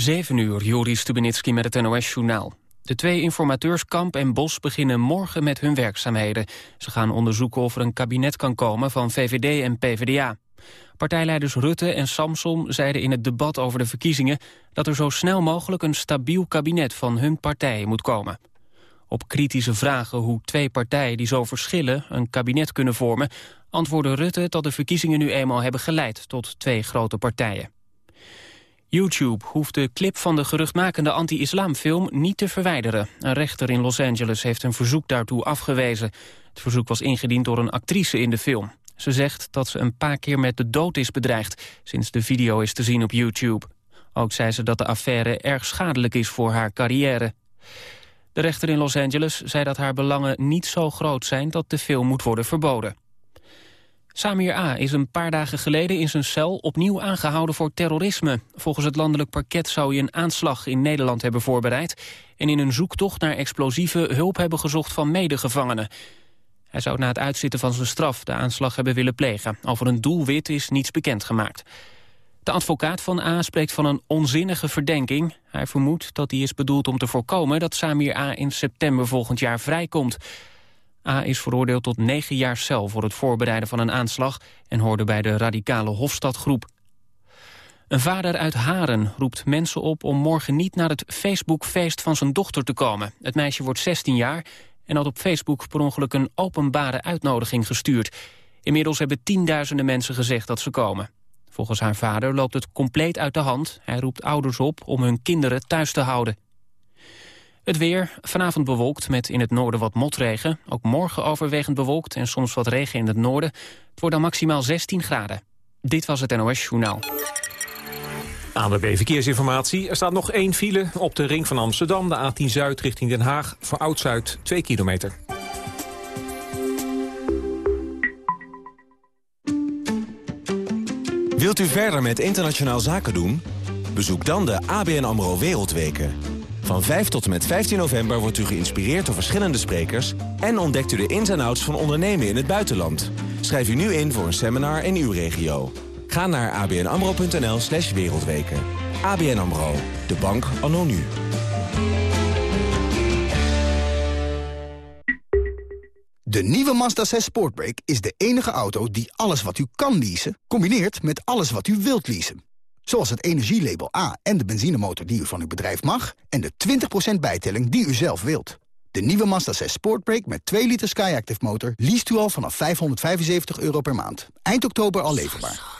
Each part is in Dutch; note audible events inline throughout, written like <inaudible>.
7 uur, Joris Stubenitski met het NOS-journaal. De twee informateurs Kamp en Bos beginnen morgen met hun werkzaamheden. Ze gaan onderzoeken of er een kabinet kan komen van VVD en PvdA. Partijleiders Rutte en Samson zeiden in het debat over de verkiezingen... dat er zo snel mogelijk een stabiel kabinet van hun partijen moet komen. Op kritische vragen hoe twee partijen die zo verschillen een kabinet kunnen vormen... antwoordde Rutte dat de verkiezingen nu eenmaal hebben geleid tot twee grote partijen. YouTube hoeft de clip van de geruchtmakende anti-islamfilm niet te verwijderen. Een rechter in Los Angeles heeft een verzoek daartoe afgewezen. Het verzoek was ingediend door een actrice in de film. Ze zegt dat ze een paar keer met de dood is bedreigd... sinds de video is te zien op YouTube. Ook zei ze dat de affaire erg schadelijk is voor haar carrière. De rechter in Los Angeles zei dat haar belangen niet zo groot zijn... dat de film moet worden verboden. Samir A. is een paar dagen geleden in zijn cel opnieuw aangehouden voor terrorisme. Volgens het landelijk parket zou hij een aanslag in Nederland hebben voorbereid... en in een zoektocht naar explosieve hulp hebben gezocht van medegevangenen. Hij zou na het uitzitten van zijn straf de aanslag hebben willen plegen. Over een doelwit is niets bekendgemaakt. De advocaat van A spreekt van een onzinnige verdenking. Hij vermoedt dat die is bedoeld om te voorkomen dat Samir A in september volgend jaar vrijkomt. A is veroordeeld tot negen jaar cel voor het voorbereiden van een aanslag... en hoorde bij de radicale Hofstadgroep. Een vader uit Haren roept mensen op om morgen niet naar het Facebookfeest van zijn dochter te komen. Het meisje wordt 16 jaar en had op Facebook per ongeluk een openbare uitnodiging gestuurd. Inmiddels hebben tienduizenden mensen gezegd dat ze komen. Volgens haar vader loopt het compleet uit de hand. Hij roept ouders op om hun kinderen thuis te houden. Het weer, vanavond bewolkt met in het noorden wat motregen. Ook morgen overwegend bewolkt en soms wat regen in het noorden. Het wordt dan maximaal 16 graden. Dit was het NOS Journaal. ANWB Verkeersinformatie. Er staat nog één file op de ring van Amsterdam. De A10 Zuid richting Den Haag. Voor Oud-Zuid 2 kilometer. Wilt u verder met internationaal zaken doen? Bezoek dan de ABN AMRO Wereldweken. Van 5 tot en met 15 november wordt u geïnspireerd door verschillende sprekers... en ontdekt u de ins en outs van ondernemen in het buitenland. Schrijf u nu in voor een seminar in uw regio. Ga naar abnamro.nl slash wereldweken. ABN AMRO, de bank anno nu. De nieuwe Mazda 6 Sportbrake is de enige auto die alles wat u kan leasen... combineert met alles wat u wilt leasen. Zoals het energielabel A en de benzinemotor die u van uw bedrijf mag... en de 20% bijtelling die u zelf wilt. De nieuwe Mazda 6 Sportbrake met 2 liter Skyactiv motor... liest u al vanaf 575 euro per maand. Eind oktober al leverbaar.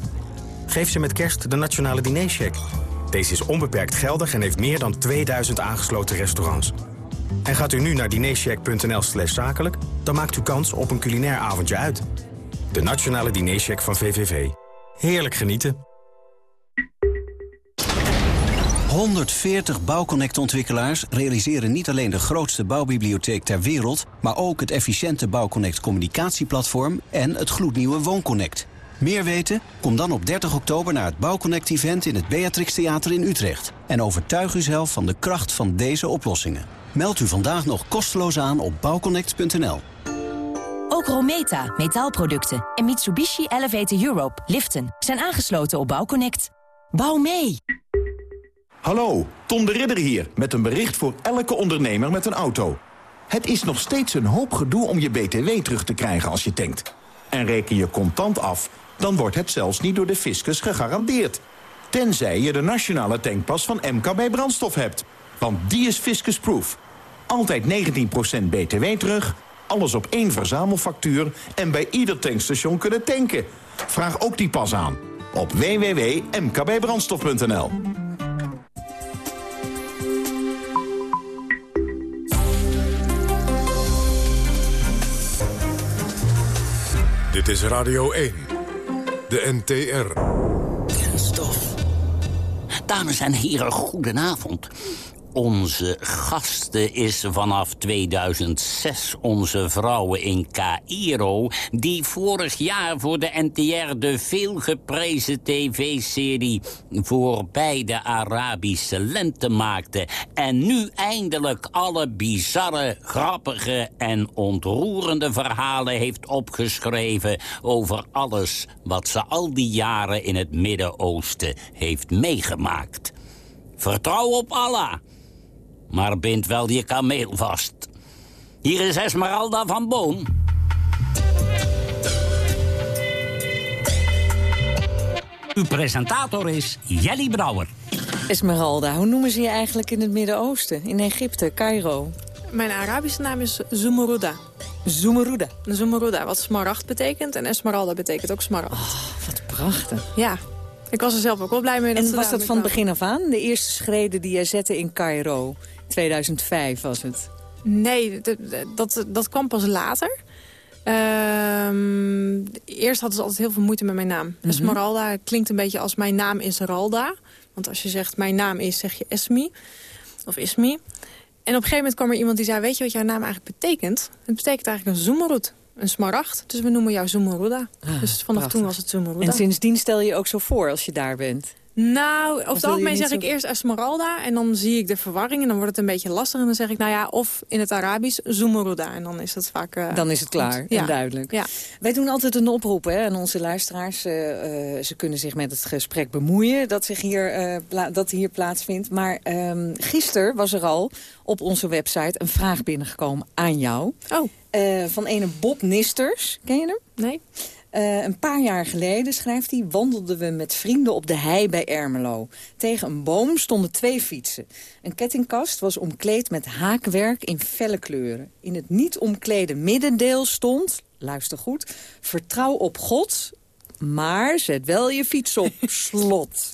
Geef ze met kerst de Nationale Dinercheck. Deze is onbeperkt geldig en heeft meer dan 2000 aangesloten restaurants. En gaat u nu naar dinercheck.nl slash zakelijk... dan maakt u kans op een culinair avondje uit. De Nationale Dinercheck van VVV. Heerlijk genieten. 140 Bouwconnect-ontwikkelaars realiseren niet alleen de grootste bouwbibliotheek ter wereld... maar ook het efficiënte Bouwconnect communicatieplatform en het gloednieuwe WoonConnect... Meer weten? Kom dan op 30 oktober naar het Bouwconnect-event in het Beatrix Theater in Utrecht. En overtuig uzelf van de kracht van deze oplossingen. Meld u vandaag nog kosteloos aan op bouwconnect.nl. Ook Rometa, metaalproducten en Mitsubishi Elevator Europe, liften, zijn aangesloten op Bouwconnect. Bouw mee! Hallo, Tom de Ridder hier, met een bericht voor elke ondernemer met een auto. Het is nog steeds een hoop gedoe om je BTW terug te krijgen als je tankt. En reken je contant af dan wordt het zelfs niet door de fiscus gegarandeerd. Tenzij je de nationale tankpas van MKB Brandstof hebt. Want die is fiscusproof. Altijd 19% btw terug, alles op één verzamelfactuur... en bij ieder tankstation kunnen tanken. Vraag ook die pas aan op www.mkbbrandstof.nl. Dit is Radio 1, de NTR. Dames en heren, goedenavond. Onze gasten is vanaf 2006 onze vrouwen in Cairo... die vorig jaar voor de NTR de veelgeprezen tv-serie... voorbij de Arabische lente maakte... en nu eindelijk alle bizarre, grappige en ontroerende verhalen heeft opgeschreven... over alles wat ze al die jaren in het Midden-Oosten heeft meegemaakt. Vertrouw op Allah maar bind wel je kameel vast. Hier is Esmeralda van Boon. Uw presentator is Jelly Brouwer. Esmeralda, hoe noemen ze je eigenlijk in het Midden-Oosten? In Egypte, Cairo? Mijn Arabische naam is Zumuruda. Zumuruda? Zumuruda, wat smaragd betekent. En Esmeralda betekent ook smaragd. Oh, wat prachtig. Ja, ik was er zelf ook wel blij mee. Dat en was dat van het begin af aan? De eerste schreden die jij zette in Cairo? 2005 was het. Nee, dat, dat kwam pas later. Ehm, eerst hadden ze altijd heel veel moeite met mijn naam. Mm Esmeralda klinkt een beetje als mijn naam is Ralda. Want als je zegt mijn naam is, zeg je Esmi. Of Ismi. En op een gegeven moment kwam er iemand die zei... weet je wat jouw naam eigenlijk betekent? Het betekent eigenlijk een zoemerut. Een smaragd. Dus we noemen jou Zumuruda. Ah, dus vanaf toen was het Zumuruda. En sindsdien stel je je ook zo voor als je daar bent? Nou, over het algemeen zeg ik eerst Esmeralda en dan zie ik de verwarring en dan wordt het een beetje lastig. En dan zeg ik, nou ja, of in het Arabisch Zumuruda. En dan is het vaak... Uh, dan is het klaar en duidelijk. Ja. Wij doen altijd een oproep hè, aan onze luisteraars. Uh, ze kunnen zich met het gesprek bemoeien dat, zich hier, uh, dat hier plaatsvindt. Maar um, gisteren was er al op onze website een vraag binnengekomen aan jou. Oh. van ene Bob Nisters. Ken je hem? Nee. Uh, een paar jaar geleden, schrijft hij, wandelden we met vrienden op de hei bij Ermelo. Tegen een boom stonden twee fietsen. Een kettingkast was omkleed met haakwerk in felle kleuren. In het niet omklede middendeel stond, luister goed... vertrouw op God, maar zet wel je fiets op <laughs> slot.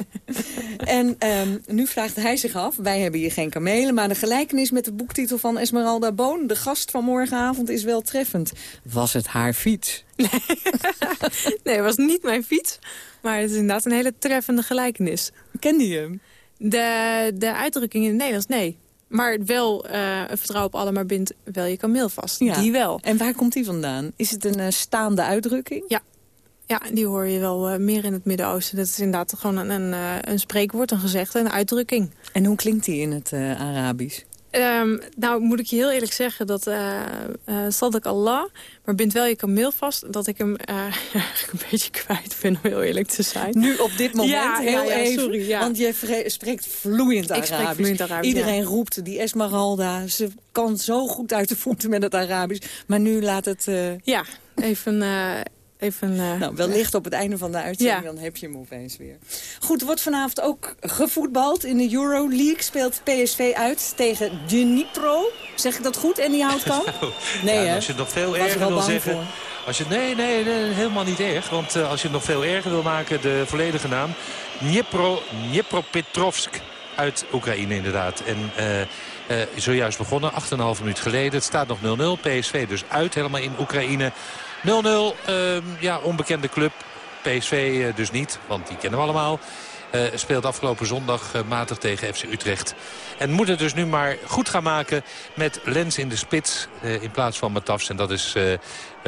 en um, nu vraagt hij zich af, wij hebben hier geen kamelen... maar de gelijkenis met de boektitel van Esmeralda Boon... de gast van morgenavond is wel treffend. Was het haar fiets? <laughs> nee, het was niet mijn fiets. Maar het is inderdaad een hele treffende gelijkenis. Kende je hem? De, de uitdrukking in het Nederlands, nee. Maar wel uh, vertrouw op alle, maar bind wel je kameel vast. Ja. Die wel. En waar komt die vandaan? Is het een uh, staande uitdrukking? Ja, ja, die hoor je wel uh, meer in het Midden-Oosten. Dat is inderdaad gewoon een, een, uh, een spreekwoord, een gezegde, een uitdrukking. En hoe klinkt die in het uh, Arabisch? Um, nou, moet ik je heel eerlijk zeggen dat uh, ik Allah, maar bind wel je kameel vast, dat ik hem <laughs> een beetje kwijt ben, om heel eerlijk te zijn. Nu op dit moment, ja, heel ja, even, sorry, ja. want je spreekt vloeiend Arabisch. Ik spreek vloeiend Arabisch, Iedereen roept, die Esmeralda, ze kan zo goed uit de voeten met het Arabisch, maar nu laat het... Ja, even even... Uh, nou, wellicht op het einde van de uitzending, dan heb je hem opeens weer. Goed, wordt vanavond ook gevoetbald in de Euroleague. Speelt PSV uit tegen Dnipro. Zeg ik dat goed, en die Houtkamp? nee, ja, Als je het nog veel erger wil zeggen... Als je, nee, nee, nee, helemaal niet erg. Want uh, als je het nog veel erger wil maken, de volledige naam... Dnipro, Dnipropetrovsk uit Oekraïne inderdaad. En... Uh, uh, zojuist begonnen, 8,5 minuut geleden. Het staat nog 0-0. PSV dus uit, helemaal in Oekraïne. 0-0, ehm, ja, onbekende club. PSV uh, dus niet, want die kennen we allemaal. Uh, speelt afgelopen zondag uh, matig tegen FC Utrecht. En moet het dus nu maar goed gaan maken met Lens in de spits in plaats van Matafs. En dat is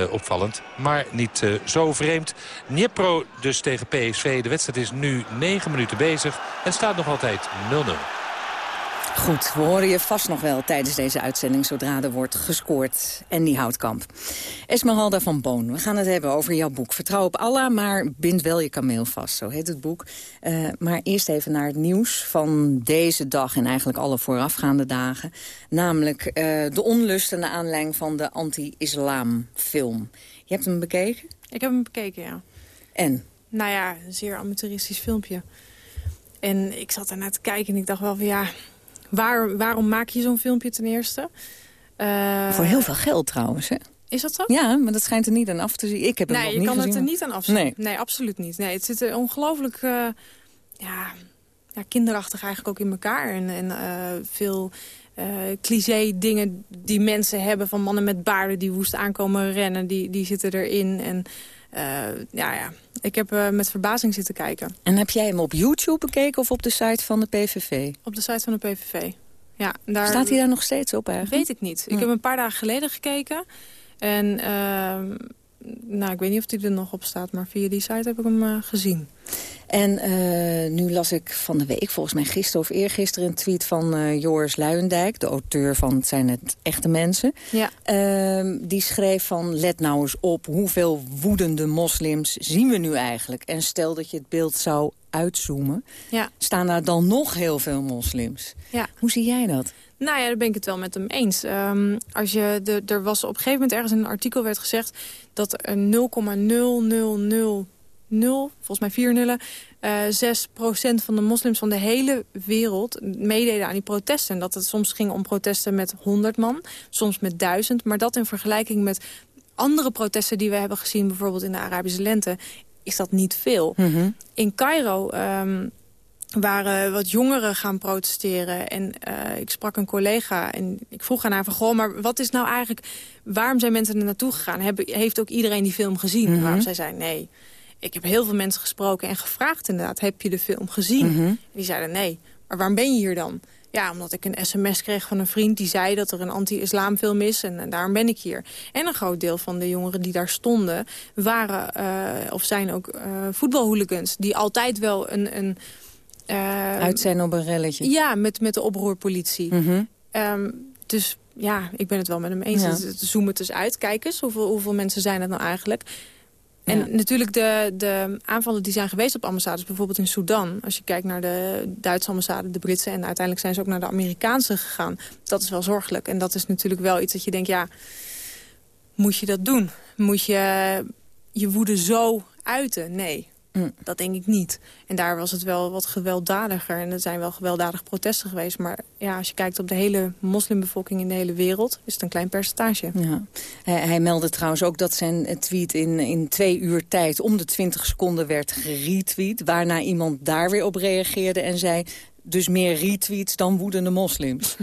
opvallend, maar niet zo vreemd. Dnipro dus tegen PSV. De wedstrijd is nu 9 minuten bezig en staat nog altijd 0-0. Goed, we horen je vast nog wel tijdens deze uitzending... zodra er wordt gescoord. En die houtkamp. Esmeralda van Boon, we gaan het hebben over jouw boek. Vertrouw op Allah, maar bind wel je kameel vast. Zo heet het boek. Uh, maar eerst even naar het nieuws van deze dag... en eigenlijk alle voorafgaande dagen. Namelijk uh, de onlust en de aanleiding van de anti-islam film. Je hebt hem bekeken? Ik heb hem bekeken, ja. En? Nou ja, een zeer amateuristisch filmpje. En ik zat ernaar te kijken en ik dacht wel van ja Waar, waarom maak je zo'n filmpje ten eerste? Uh, Voor heel veel geld trouwens, hè? Is dat zo? Ja, maar dat schijnt er niet aan af te zien. Ik heb het nee, nog niet je kan het er niet aan afzien. Nee. nee, absoluut niet. Nee, het zit er ongelooflijk uh, ja, ja, kinderachtig eigenlijk ook in elkaar. En, en uh, veel cliché dingen die mensen hebben van mannen met baarden... die woest aankomen rennen, die, die zitten erin. En ja, ja, ik heb met verbazing zitten kijken. En heb jij hem op YouTube bekeken of op de site van de PVV? Op de site van de PVV. Ja, daar... Staat hij daar nog steeds op eigenlijk? Weet ik niet. Ik heb een paar dagen geleden gekeken. En ehm, nou, ik weet niet of hij er nog op staat, maar via die site heb ik hem uh, gezien. En uh, nu las ik van de week, volgens mij gisteren of eergisteren... een tweet van uh, Joris Luijendijk, de auteur van Het zijn het echte mensen. Ja. Uh, die schreef van, let nou eens op, hoeveel woedende moslims zien we nu eigenlijk? En stel dat je het beeld zou uitzoomen, ja. staan daar dan nog heel veel moslims. Ja. Hoe zie jij dat? Nou ja, daar ben ik het wel met hem eens. Um, als je de, er was op een gegeven moment ergens in een artikel werd gezegd... dat er 0,0000, volgens mij vier nullen... Uh, eh, 6% van de moslims van de hele wereld meededen aan die protesten. En dat het soms ging om protesten met 100 man, soms met 1000. Maar dat in vergelijking met andere protesten die we hebben gezien... bijvoorbeeld in de Arabische lente, is dat niet veel. Mm -hmm. In Cairo... Um, waren wat jongeren gaan protesteren. En uh, ik sprak een collega en ik vroeg aan haar van... Goh, maar wat is nou eigenlijk... waarom zijn mensen er naartoe gegaan? Heb, heeft ook iedereen die film gezien? Mm -hmm. Waarom zij zei nee. Ik heb heel veel mensen gesproken en gevraagd inderdaad... heb je de film gezien? Mm -hmm. En die zeiden nee. Maar waarom ben je hier dan? Ja, omdat ik een sms kreeg van een vriend die zei dat er een anti-islamfilm is. En, en, daarom ben ik hier. En een groot deel van de jongeren die daar stonden... waren uh, of zijn ook uh, voetbalhooligans. Die altijd wel een... een Uit zijn op een relletje. Ja, met, met de oproerpolitie. Mm -hmm. um, dus ja, ik ben het wel met hem eens. Ja. Zoom het eens uit. Kijk eens, hoeveel, hoeveel mensen zijn het nou eigenlijk? En ja. natuurlijk de, de aanvallen die zijn geweest op ambassades, bijvoorbeeld in Sudan. Als je kijkt naar de Duitse ambassade, de Britse... en uiteindelijk zijn ze ook naar de Amerikaanse gegaan. Dat is wel zorgelijk. En dat is natuurlijk wel iets dat je denkt, ja, moet je dat doen? Moet je je woede zo uiten? Nee, mm. dat denk ik niet. En daar was het wel wat gewelddadiger. En er zijn wel gewelddadige protesten geweest. Maar ja, als je kijkt op de hele moslimbevolking in de hele wereld... is het een klein percentage. Ja. Hij, hij meldde trouwens ook dat zijn tweet in, in twee uur tijd... om de 20 seconden werd geretweet. Waarna iemand daar weer op reageerde en zei... Dus meer retweets dan woedende moslims.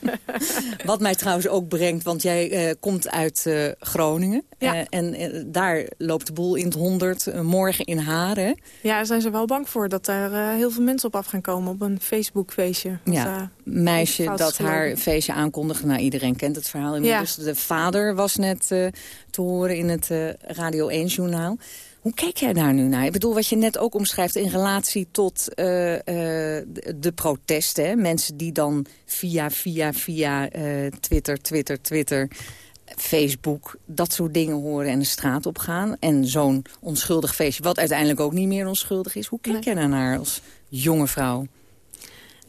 <laughs> Wat mij trouwens ook brengt, want jij uh, komt uit uh, Groningen. Ja. Uh, en daar loopt de boel in het honderd, morgen in Haren. Ja, daar zijn ze wel bang voor dat er heel veel mensen op af gaan komen op een Facebook-feestje. Ja, meisje dat haar feestje aankondigde. Nou, iedereen kent het verhaal inmiddels. Ja. De vader was net te horen in het Radio 1-journaal. Hoe kijk jij daar nu naar? Ik bedoel, wat je net ook omschrijft in relatie tot uh, uh, de protesten. Hè? Mensen die dan via, via, via uh, Twitter, Twitter, Twitter, Facebook... dat soort dingen horen en de straat op gaan. En zo'n onschuldig feestje, wat uiteindelijk ook niet meer onschuldig is. Hoe kijk nee. jij daarnaar als jonge vrouw?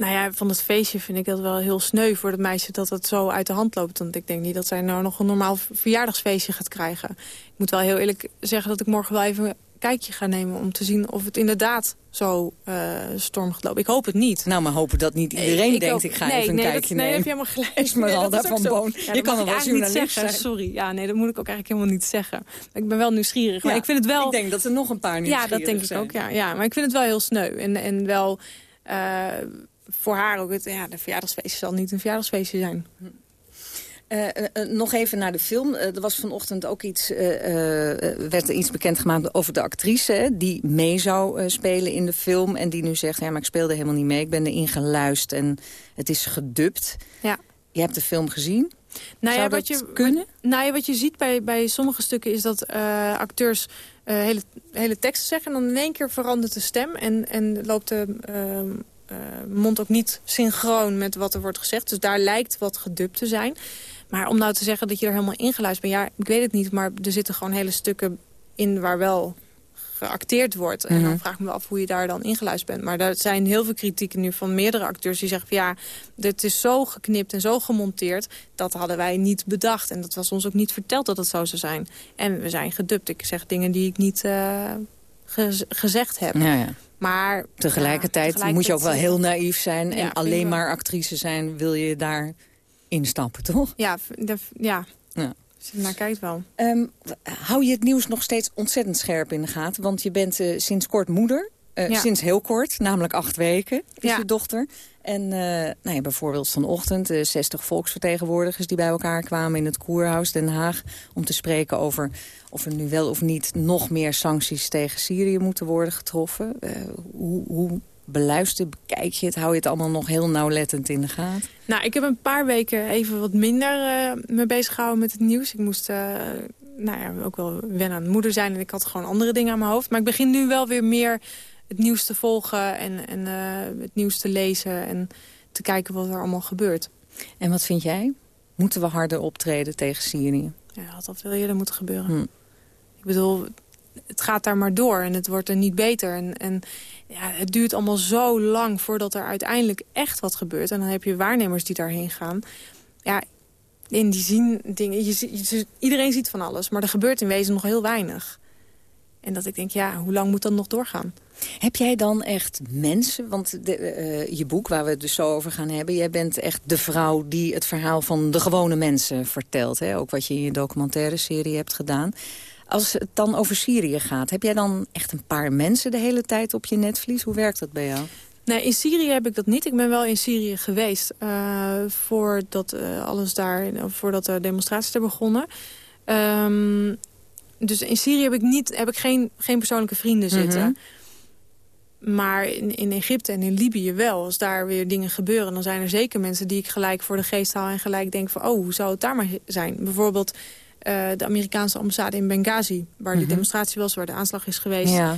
Nou ja, van het feestje vind ik dat wel heel sneu voor dat meisje dat het zo uit de hand loopt. Want ik denk niet dat zij nou nog een normaal verjaardagsfeestje gaat krijgen. Ik moet wel heel eerlijk zeggen dat ik morgen wel even een kijkje ga nemen... om te zien of het inderdaad zo uh, storm gaat lopen. Ik hoop het niet. Nou, maar hopen dat niet iedereen nee, denkt, ik ga nee, even een nee, kijkje nemen. Nee, heb je helemaal gelijk. <laughs> Esmeralda nee, van Boon. Ja, je kan hem wel journalist zeggen. zijn. Sorry, ja, nee, dat moet ik ook eigenlijk helemaal niet zeggen. Ik ben wel nieuwsgierig, ja, maar ik vind het wel... Ik denk dat er nog een paar nieuwsgierig Ja, dat denk zijn. ik ook, ja, ja. Maar ik vind het wel heel sneu. En, en wel... Uh, voor haar ook, het, ja, de verjaardagsfeestje zal niet een verjaardagsfeestje zijn. Uh, uh, nog even naar de film. Uh, er was vanochtend ook iets, werd er iets bekendgemaakt over de actrice... die mee zou spelen in de film en die nu zegt... ja, maar ik speelde helemaal niet mee, ik ben erin geluisterd en het is gedubt. Ja. Je hebt de film gezien? Nou zou ja, dat wat je, kunnen? Nou ja, wat je ziet bij, bij sommige stukken is dat acteurs hele, hele teksten zeggen... en dan in één keer verandert de stem en, en loopt de... Uh, mond ook niet synchroon met wat er wordt gezegd. Dus daar lijkt wat gedubt te zijn. Maar om nou te zeggen dat je er helemaal ingeluisterd bent... ja, ik weet het niet, maar er zitten gewoon hele stukken in waar wel geacteerd wordt. En Mhm. dan vraag ik me af hoe je daar dan ingeluisterd bent. Maar er zijn heel veel kritieken nu van meerdere acteurs die zeggen... Van, ja, dit is zo geknipt en zo gemonteerd, dat hadden wij niet bedacht. En dat was ons ook niet verteld dat het zo zou zijn. En we zijn gedubt. Ik zeg dingen die ik niet uh, gez gezegd heb. Ja, ja. Maar tegelijkertijd, ja, moet je ook wel heel naïef zijn... Ja, en alleen maar actrice zijn, wil je daar instappen, toch? Ja, de, ja. ja. Kijkt wel. Um, hou je het nieuws nog steeds ontzettend scherp in de gaten? Want je bent uh, sinds kort moeder. Uh, Sinds heel kort, namelijk acht weken, is je dochter. En uh, nou ja, bijvoorbeeld vanochtend de 60 volksvertegenwoordigers... die bij elkaar kwamen in het Koerhuis Den Haag... om te spreken over of er nu wel of niet nog meer sancties tegen Syrië moeten worden getroffen. Uh, hoe, hoe beluister, bekijk je het? Hou je het allemaal nog heel nauwlettend in de gaten? Nou, ik heb een paar weken even wat minder uh, me bezig gehouden met het nieuws. Ik moest uh, nou ja, ook wel wennen aan moeder zijn en ik had gewoon andere dingen aan mijn hoofd. Maar ik begin nu wel weer meer het nieuws te volgen en, en uh, het nieuws te lezen en te kijken wat er allemaal gebeurt. En wat vind jij? Moeten we harder optreden tegen Syrië? Ja, dat had veel eerder moeten gebeuren. Hm. Ik bedoel, het gaat daar maar door en het wordt er niet beter. En, en ja, het duurt allemaal zo lang voordat er uiteindelijk echt wat gebeurt. En dan heb je waarnemers die daarheen gaan. Ja, in die zien dingen. Je, iedereen ziet van alles, maar er gebeurt in wezen nog heel weinig. En dat ik denk, ja, hoe lang moet dat nog doorgaan? Heb jij dan echt mensen, want de, uh, je boek waar we het dus zo over gaan hebben... jij bent echt de vrouw die het verhaal van de gewone mensen vertelt. Hè? Ook wat je in je documentaire serie hebt gedaan. Als het dan over Syrië gaat, heb jij dan echt een paar mensen de hele tijd op je netvlies? Hoe werkt dat bij jou? Nee, in Syrië heb ik dat niet. Ik ben wel in Syrië geweest uh, voordat uh, alles daar, voordat de demonstraties er begonnen. Um, dus in Syrië heb ik, niet, heb ik geen, geen persoonlijke vrienden mhm. zitten. Maar in, in Egypte en in Libië wel. Als daar weer dingen gebeuren, dan zijn er zeker mensen die ik gelijk voor de geest haal... en gelijk denk van, oh, hoe zou het daar maar zijn? Bijvoorbeeld uh, de Amerikaanse ambassade in Benghazi... waar die mhm. demonstratie was, waar de aanslag is geweest. Ja.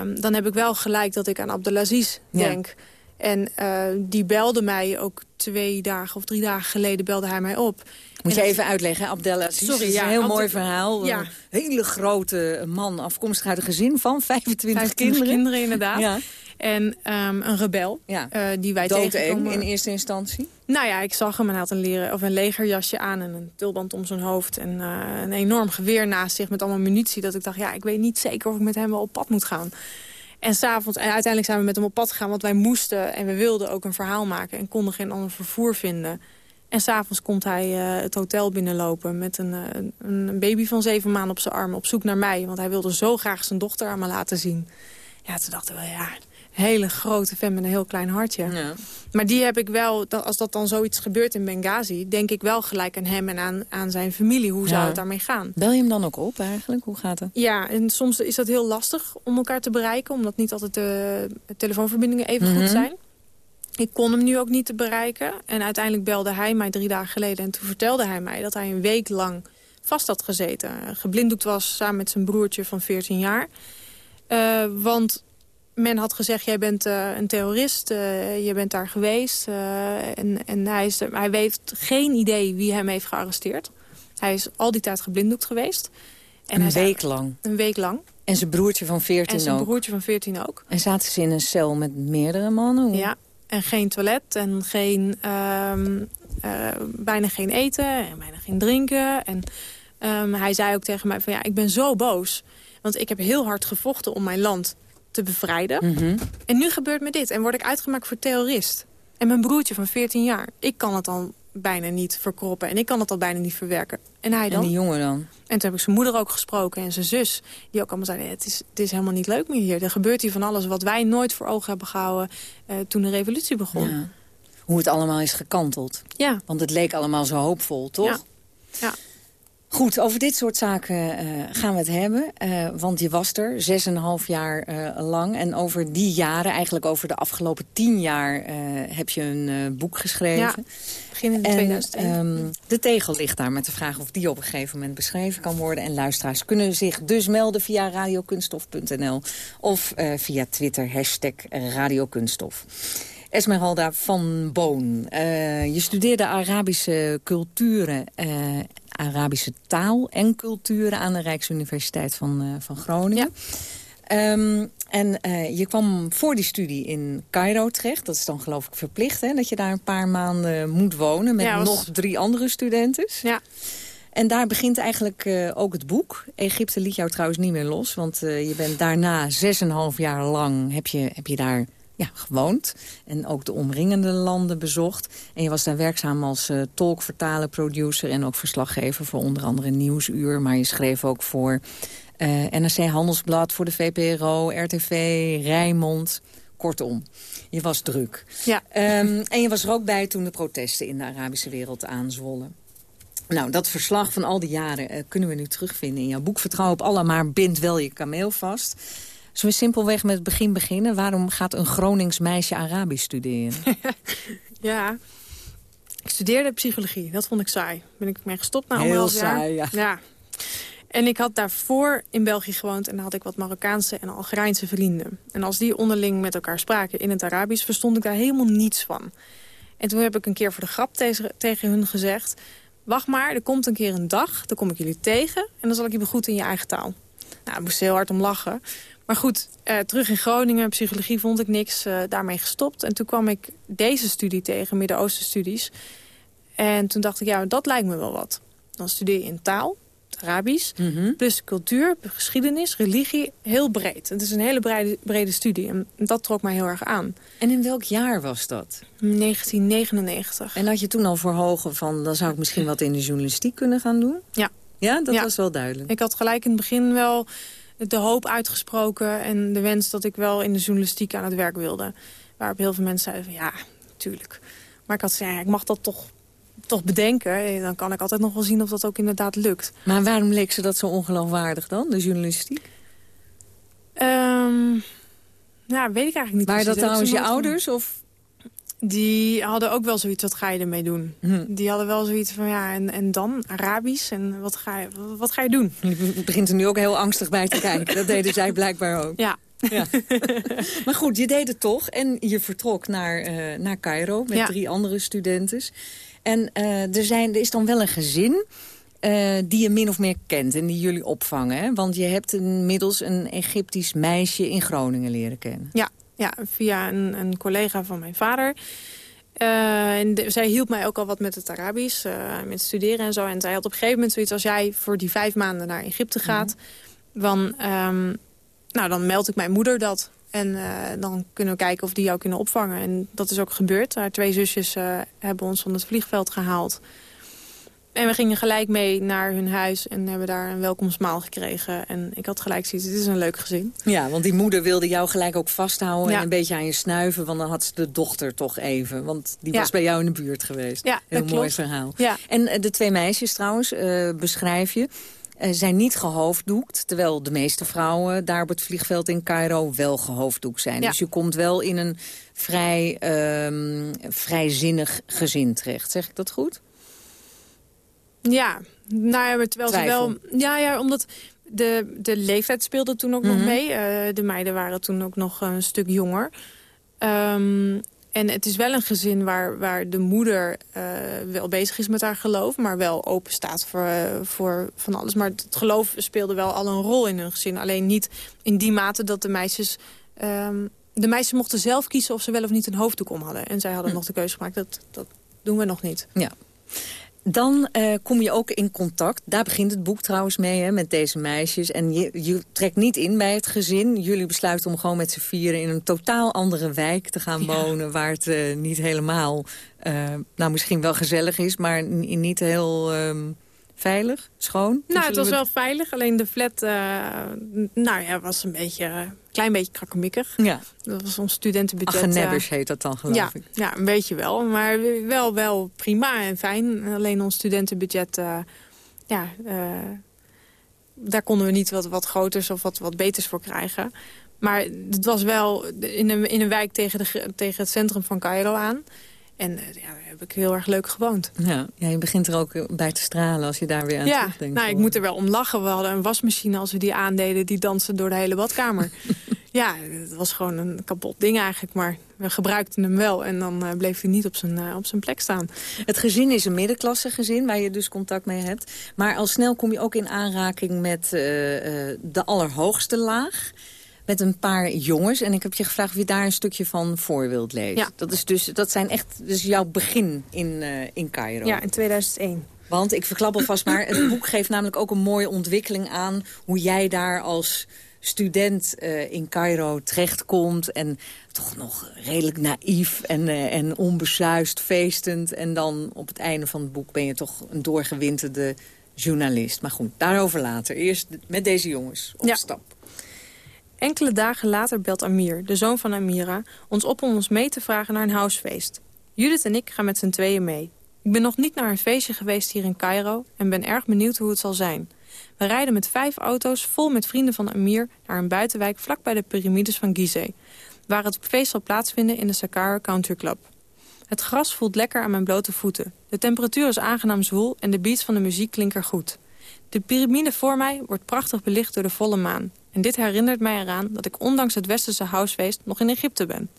Um, dan heb ik wel gelijk dat ik aan Abdelaziz denk. En uh, die belde mij ook twee dagen of drie dagen geleden belde hij mij op. Moet je even uitleggen, Abdelaziz? Sorry, ja, een heel mooi verhaal. Ja. Een hele grote man, afkomstig uit een gezin van <laughs> 25, 25 kinderen. kinderen, inderdaad. Ja. En um, een rebel, ja. uh, die wij tegenkomen. in eerste instantie? Nou ja, ik zag hem en hij had een, leren, of een legerjasje aan en een tulband om zijn hoofd. En uh, een enorm geweer naast zich met allemaal munitie. Dat ik dacht, ja, ik weet niet zeker of ik met hem wel op pad moet gaan. En, s'avonds, en uiteindelijk zijn we met hem op pad gegaan, want wij moesten en we wilden ook een verhaal maken en konden geen ander vervoer vinden. En s'avonds komt hij uh, het hotel binnenlopen met een, een, baby van zeven maanden op zijn arm op zoek naar mij. Want hij wilde zo graag zijn dochter aan me laten zien. Ja, toen dachten we, ja, hele grote fan met een heel klein hartje. Ja. Maar die heb ik wel, als dat dan zoiets gebeurt in Benghazi... denk ik wel gelijk aan hem en aan, aan zijn familie. Hoe zou het daarmee gaan? Bel je hem dan ook op eigenlijk? Hoe gaat het? Ja, en soms is dat heel lastig om elkaar te bereiken... omdat niet altijd de telefoonverbindingen even goed mhm. zijn. Ik kon hem nu ook niet te bereiken. En uiteindelijk belde hij mij drie dagen geleden... en toen vertelde hij mij dat hij een week lang vast had gezeten. Geblinddoekt was samen met zijn broertje van 14 jaar... Uh, want men had gezegd, jij bent uh, een terrorist, uh, je bent daar geweest. Uh, en en hij, is, hij weet geen idee wie hem heeft gearresteerd. Hij is al die tijd geblinddoekt geweest. En een week lang? Een week lang. En zijn broertje van 14 ook? En zijn broertje van 14 ook. En zaten ze in een cel met meerdere mannen? Ja, en geen toilet en geen, um, bijna geen eten en bijna geen drinken. En um, hij zei ook tegen mij van ja, ik ben zo boos. Want ik heb heel hard gevochten om mijn land te bevrijden. Mhm. En nu gebeurt me dit. En word ik uitgemaakt voor terrorist. En mijn broertje van 14 jaar. Ik kan het dan bijna niet verkroppen. En ik kan het al bijna niet verwerken. En hij dan? En die jongen dan? En toen heb ik zijn moeder ook gesproken en zijn zus. Die ook allemaal zeiden, het is, het is helemaal niet leuk meer hier. Er gebeurt hier van alles wat wij nooit voor ogen hebben gehouden... Uh, toen de revolutie begon. Ja. Hoe het allemaal is gekanteld. Ja. Want het leek allemaal zo hoopvol, toch? Ja. ja. Goed, over dit soort zaken uh, gaan we het hebben. Uh, want je was er zes en een half jaar uh, lang. En over die jaren, eigenlijk over de afgelopen tien jaar... heb je een boek geschreven. Ja, begin in 2001. Um, de tegel ligt daar met de vraag of die op een gegeven moment beschreven kan worden. En luisteraars kunnen zich dus melden via radiokunstof.nl... of via Twitter, hashtag radiokunststof. Esmeralda van Boon. je studeerde Arabische culturen Arabische taal en culturen aan de Rijksuniversiteit van, uh, van Groningen. Ehm, en uh, je kwam voor die studie in Cairo terecht. Dat is dan geloof ik verplicht, hè? Dat je daar een paar maanden moet wonen met nog drie andere studenten. Ja. En daar begint eigenlijk uh, ook het boek. Egypte liet jou trouwens niet meer los. Want uh, je bent daarna zes en een half jaar lang heb je, heb je daar ja, gewoond. En ook de omringende landen bezocht. En je was daar werkzaam als uh, tolk, vertaler, producer... en ook verslaggever voor onder andere Nieuwsuur. Maar je schreef ook voor Uh, NRC Handelsblad voor de VPRO, RTV, Rijnmond. Kortom, je was druk. Ja. Um, en je was er ook bij toen de protesten in de Arabische wereld aanzwollen. Nou, dat verslag van al die jaren uh, kunnen we nu terugvinden in jouw boek. Vertrouw op Allah, maar bind wel je kameel vast. Zullen we simpelweg met het begin beginnen? Waarom gaat een Gronings meisje Arabisch studeren? <laughs> ja, ik studeerde psychologie. Dat vond ik saai. Ben ik mee gestopt na anderhalf jaar. Saai, ja. ja. En ik had daarvoor in België gewoond en dan had ik wat Marokkaanse en Algerijnse vrienden. En als die onderling met elkaar spraken in het Arabisch, verstond ik daar helemaal niets van. En toen heb ik een keer voor de grap tegen, tegen hun gezegd... wacht maar, er komt een keer een dag, dan kom ik jullie tegen... en dan zal ik je begroeten in je eigen taal. Nou, ik moest heel hard om lachen. Maar goed, eh, terug in Groningen, psychologie vond ik niks, eh, daarmee gestopt. En toen kwam ik deze studie tegen, Midden-Oosten studies. En toen dacht ik, ja, dat lijkt me wel wat. Dan studeer je in taal, Arabisch, Mhm. plus cultuur, geschiedenis, religie, heel breed. Het is een hele brede, brede studie en dat trok mij heel erg aan. En in welk jaar was dat? 1999. En had je toen al voor hogen van... dan zou ik misschien wat in de journalistiek kunnen gaan doen? Ja. Ja, dat Ja. was wel duidelijk. Ik had gelijk in het begin wel de hoop uitgesproken... en de wens dat ik wel in de journalistiek aan het werk wilde. Waarop heel veel mensen zeiden van ja, natuurlijk. Maar ik had gezegd, ja, ik mag dat toch, toch bedenken. Dan kan ik altijd nog wel zien of dat ook inderdaad lukt. Maar waarom leek ze dat zo ongeloofwaardig dan, de journalistiek? Ehm ja, weet ik eigenlijk niet. Waren dat trouwens je ouders? Of? Die hadden ook wel zoiets, wat ga je ermee doen? Hm. Die hadden wel zoiets van, ja, en, en dan? Arabisch? En wat ga, je, wat ga je doen? Je begint er nu ook heel angstig bij te kijken. Dat deden zij blijkbaar ook. Ja. Ja. <laughs> maar goed, je deed het toch en je vertrok naar, eh, naar Cairo met Ja. drie andere studenten. En eh, er, zijn, er is dan wel een gezin eh, die je min of meer kent en die jullie opvangen. Hè? Want je hebt inmiddels een Egyptisch meisje in Groningen leren kennen. Ja, ja via een, een collega van mijn vader. Eh, en de- zij hielp mij ook al wat met het Arabisch, eh, met studeren en zo. En zij had op een gegeven moment zoiets als jij voor die vijf maanden naar Egypte gaat... dan, ehm, nou, dan meld ik mijn moeder dat. En eh, dan kunnen we kijken of die jou kunnen opvangen. En dat is ook gebeurd. Haar twee zusjes hebben ons van het vliegveld gehaald. En we gingen gelijk mee naar hun huis en hebben daar een welkomstmaal gekregen. En ik had gelijk zoiets, dit is een leuk gezin. Ja, want die moeder wilde jou gelijk ook vasthouden Ja. en een beetje aan je snuiven. Want dan had ze de dochter toch even. Want die Ja. was bij jou in de buurt geweest. Ja, Heel mooi klopt. verhaal. Ja. En eh, de twee meisjes trouwens, eh, beschrijf je, eh, zijn niet gehoofddoekt. Terwijl de meeste vrouwen daar op het vliegveld in Cairo wel gehoofddoekt zijn. Ja. Dus je komt wel in een vrij ehm, vrijzinnig gezin terecht. Zeg ik dat goed? Ja, nou ja, maar terwijl ze wel... Ja, ja, omdat de, de leeftijd speelde toen ook Mhm. nog mee. Eh, de meiden waren toen ook nog een stuk jonger. Ehm, en het is wel een gezin waar, waar de moeder eh, wel bezig is met haar geloof... maar wel open staat voor, voor van alles. Maar het geloof speelde wel al een rol in hun gezin. Alleen niet in die mate dat de meisjes... ehm, de meisjes mochten zelf kiezen of ze wel of niet een hoofddoek om hadden. En zij hadden Hm. nog de keuze gemaakt. Dat, dat doen we nog niet. Ja. Dan eh, kom je ook in contact. Daar begint het boek trouwens mee, hè, met deze meisjes. En je, je trekt niet in bij het gezin. Jullie besluiten om gewoon met z'n vieren in een totaal andere wijk te gaan wonen... waar het eh, niet helemaal, eh, nou misschien wel gezellig is... maar niet heel ehm, veilig, schoon. Nou, het was we wel veilig. Alleen de flat eh, nou ja, was een beetje, een klein beetje krakkemikkig. Ja, Dat was ons studentenbudget. Agenebbers eh, heet dat dan, geloof ja, ik. ja, een beetje wel. Maar wel, wel prima en fijn. Alleen ons studentenbudget, eh, ja, eh, daar konden we niet wat, wat groters of wat, wat beters voor krijgen. Maar het was wel in een, in een wijk tegen, de, tegen het centrum van Cairo aan. En eh, ja, daar heb ik heel erg leuk gewoond. Ja, ja, je begint er ook bij te stralen als je daar weer aan ja, terugdenkt. nou, ik moet er wel om lachen. We hadden een wasmachine als we die aandeden. Die danste door de hele badkamer. <laughs> ja, het was gewoon een kapot ding eigenlijk. Maar we gebruikten hem wel. En dan eh, bleef hij niet op zijn, eh, op zijn plek staan. Het gezin is een middenklasse gezin waar je dus contact mee hebt. Maar al snel kom je ook in aanraking met eh, eh, de allerhoogste laag. Met een paar jongens. En ik heb je gevraagd of je daar een stukje van voor wilt lezen. Ja. Dat, is dus, dat zijn echt dus jouw begin in, eh, in Cairo. Ja, in 2001. Want ik verklap alvast maar, het boek geeft namelijk ook een mooie ontwikkeling aan... hoe jij daar als student eh, in Cairo terechtkomt... en toch nog redelijk naïef en, eh, en onbesuist, feestend... en dan op het einde van het boek ben je toch een doorgewinterde journalist. Maar goed, daarover later. Eerst met deze jongens op stap. Enkele dagen later belt Amir, de zoon van Amira... ons op om ons mee te vragen naar een housefeest. Judith en ik gaan met z'n tweeën mee. Ik ben nog niet naar een feestje geweest hier in Cairo... en ben erg benieuwd hoe het zal zijn. We rijden met vijf auto's vol met vrienden van Amir... naar een buitenwijk vlakbij de piramides van Gizeh... waar het feest zal plaatsvinden in de Saqqara Country Club. Het gras voelt lekker aan mijn blote voeten. De temperatuur is aangenaam zwoel en de beats van de muziek klinken goed. De piramide voor mij wordt prachtig belicht door de volle maan. En dit herinnert mij eraan dat ik ondanks het westerse housefeest nog in Egypte ben.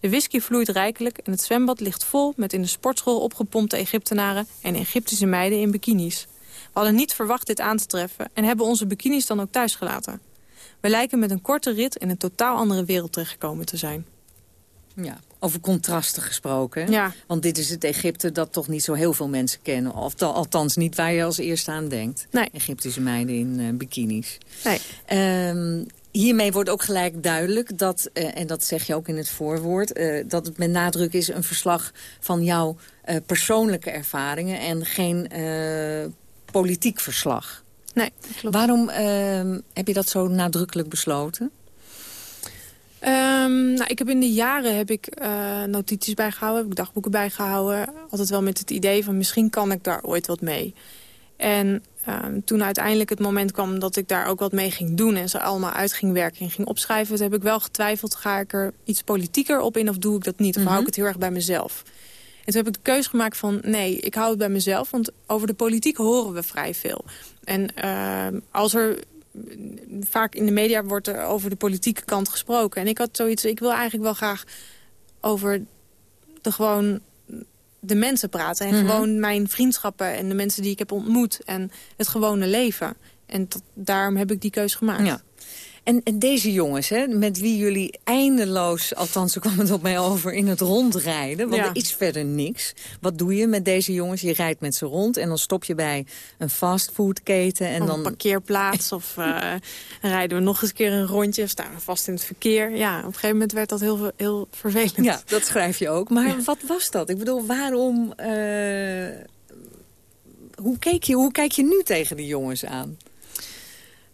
De whisky vloeit rijkelijk en het zwembad ligt vol met in de sportschool opgepompte Egyptenaren en Egyptische meiden in bikinis. We hadden niet verwacht dit aan te treffen en hebben onze bikinis dan ook thuis gelaten. We lijken met een korte rit in een totaal andere wereld terechtgekomen te zijn. Ja, over contrasten gesproken. Ja. Want dit is het Egypte dat toch niet zo heel veel mensen kennen. Of althans niet waar je als eerste aan denkt. Nee. Egyptische meiden in uh, bikinis. Nee. Um, hiermee wordt ook gelijk duidelijk dat, uh, en dat zeg je ook in het voorwoord... Uh, dat het met nadruk is een verslag van jouw persoonlijke ervaringen... en geen politiek verslag. Nee, klopt. Waarom ehm, heb je dat zo nadrukkelijk besloten? Um, nou, ik heb in de jaren heb ik uh, notities bijgehouden, heb ik dagboeken bijgehouden. Altijd wel met het idee van misschien kan ik daar ooit wat mee. En um, toen uiteindelijk het moment kwam dat ik daar ook wat mee ging doen... en ze allemaal uit ging werken en ging opschrijven... heb ik wel getwijfeld, ga ik er iets politieker op in of doe ik dat niet? Of mm -hmm. hou ik het heel erg bij mezelf? En toen heb ik de keuze gemaakt van nee, ik hou het bij mezelf. Want over de politiek horen we vrij veel. En uh, als er vaak in de media wordt er over de politieke kant gesproken. En ik had zoiets, ik wil eigenlijk wel graag over de gewoon de mensen praten. En mm -hmm. gewoon mijn vriendschappen en de mensen die ik heb ontmoet. En het gewone leven. En dat, daarom heb ik die keuze gemaakt. Ja. En, en, deze jongens, hè, met wie jullie eindeloos, althans zo kwam het op mij over, in het rondrijden. Want ja. er is verder niks. Wat doe je met deze jongens? Je rijdt met ze rond en dan stop je bij een fastfoodketen. En of dan... een parkeerplaats of uh, <laughs> rijden we nog eens een keer een rondje. Of staan we vast in het verkeer. Ja, op een gegeven moment werd dat heel, heel vervelend. Ja, dat schrijf je ook. Maar ja. wat was dat? Ik bedoel, waarom... Uh, hoe, keek je, hoe kijk je nu tegen die jongens aan?